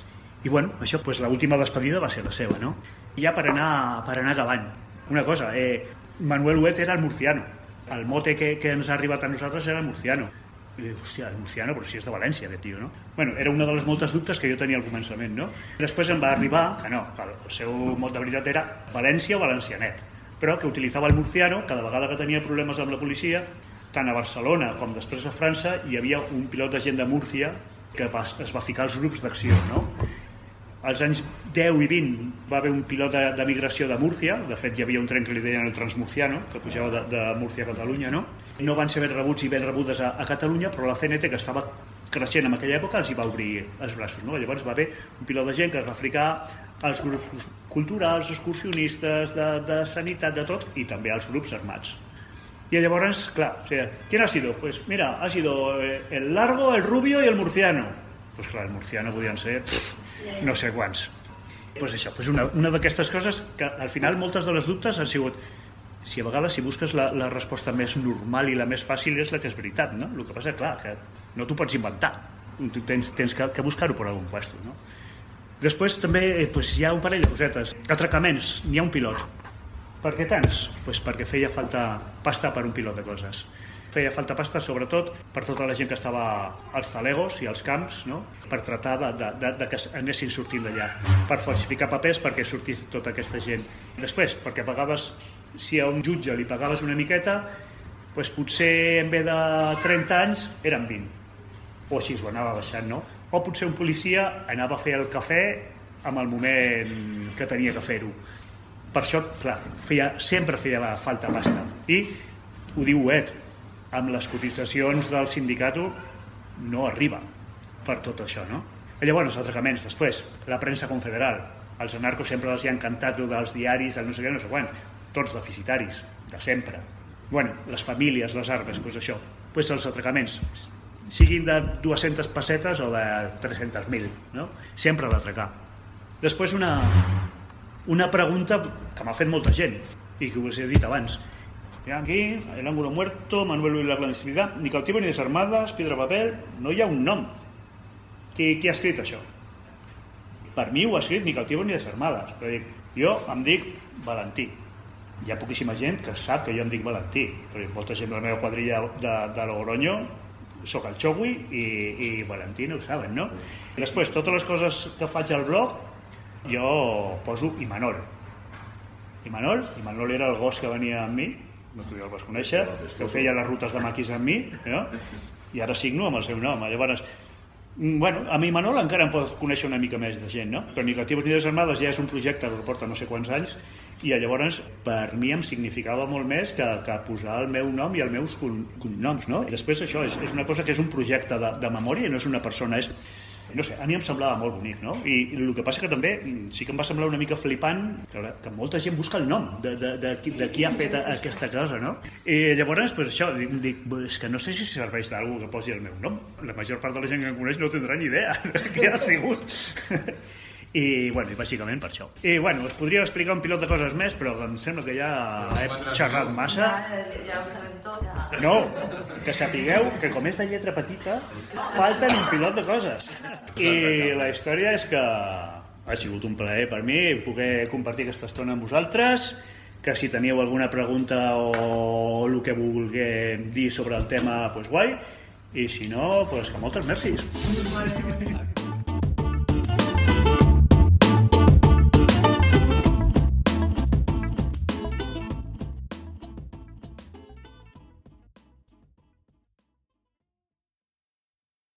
i bueno, això, pues, l'última despedida va ser la seva, no? Ja per anar, per anar acabant. Una cosa, eh, Manuel Huet era el murciano. El mote que, que ens ha arribat a nosaltres era el murciano. I hòstia, el murciano, però si és de València, aquest tio, no? Bueno, era una de les moltes dubtes que jo tenia al començament, no? Després em va arribar que no, que el seu mot de veritat era València o Valencianet, però que utilitzava el murciano cada vegada que tenia problemes amb la policia, tant a Barcelona com després a França, hi havia un pilot de gent de Múrcia que es va ficar als grups d'acció, no? als anys 10 i 20 va haver un pilot de, de migració de Múrcia, de fet hi havia un tren que li deien el Transmurciano, que pujava de, de Múrcia a Catalunya, no? No van ser ben rebuts i ben rebudes a, a Catalunya, però la CNT, que estava creixent en aquella època, els hi va obrir els braços, no? Llavors va haver un pilot de gent que es va ficar als grups culturals, excursionistes, de, de sanitat, de tot, i també als grups armats. Y llavors, clar, o sea, ¿quién ha sido? Pues mira, ha sido eh, el largo, el rubio y el murciano. Pues clar, el murciano podien ser... Pff, no sé quants. Pues això, pues una, una d'aquestes coses que al final moltes de les dubtes han sigut si a vegades si busques la, la resposta més normal i la més fàcil és la que és veritat, no? El que passa, clar, que no t'ho pots inventar. Tu tens, tens que, que buscar-ho per algun lloc, no? Després també eh, pues, hi ha un parell de cosetes. Atracaments, n'hi ha un pilot. Per què tants? Pues perquè feia falta pasta per un pilot de coses feia falta pasta sobretot per tota la gent que estava als talegos i als camps, no? per tractar de, de, de, de que anessin sortint d'allà, per falsificar papers perquè sortís tota aquesta gent. Després, perquè pagaves, si a un jutge li pagaves una miqueta, doncs potser en vez de 30 anys eren 20, o així ho anava baixant, no? O potser un policia anava a fer el cafè amb el moment que tenia que fer-ho. Per això, clar, feia, sempre feia falta pasta. I ho diu Ed, amb les cotitzacions del sindicat no arriba per tot això, no? I llavors, els atracaments, després, la premsa confederal, els anarcos sempre els hi han cantat dels diaris, el no sé què, no sé quan, tots deficitaris, de sempre. Bueno, les famílies, les armes, doncs això. Pues els atracaments, siguin de 200 pessetes o de 300.000, no? Sempre l'atracar. Després una, una pregunta que m'ha fet molta gent i que us he dit abans. Aquí, el ángulo muerto, Manuel Luis la clandestinidad, ni cautivo ni desarmadas, piedra papel, no hi ha un nom. Qui, qui ha escrit això? Per mi ho ha escrit ni cautivo ni desarmades. Però dic, jo em dic Valentí. Hi ha poquíssima gent que sap que jo em dic Valentí, però molta gent de la meva quadrilla de, de Logroño sóc el Xogui i, i Valentí no ho saben, no? Després, totes les coses que faig al blog, jo poso Imanol. Imanol, Imanol era el gos que venia amb mi, no tu ja el vas conèixer, que feia les rutes de maquis amb mi, no? i ara signo amb el seu nom. Llavors, mm, bueno, a mi Manol encara em pot conèixer una mica més de gent, no? però ni Cativos ni Desarmades ja és un projecte que porta no sé quants anys i llavors per mi em significava molt més que, que posar el meu nom i els meus cognoms. No? I després això és, és una cosa que és un projecte de, de memòria i no és una persona, és no sé, a mi em semblava molt bonic, no? I, i el que passa que també mm, sí que em va semblar una mica flipant que, que molta gent busca el nom de, de, de, qui, de qui ha fet aquesta cosa, no? I llavors, pues, això, dic, dic és que no sé si serveix d'algú que posi el meu nom. La major part de la gent que em coneix no tindrà ni idea de qui ha sigut. I, bueno, i bàsicament per això. I, bueno, us podria explicar un pilot de coses més, però em sembla que ja he xerrat massa. Ja, ja ho sabem tot. Ja. No, que sapigueu que com és de lletra petita, falten un pilot de coses. I la història és que ha sigut un plaer per mi poder compartir aquesta estona amb vosaltres, que si teníeu alguna pregunta o el que vulgueu dir sobre el tema, doncs guai, i si no, doncs que moltes mercis.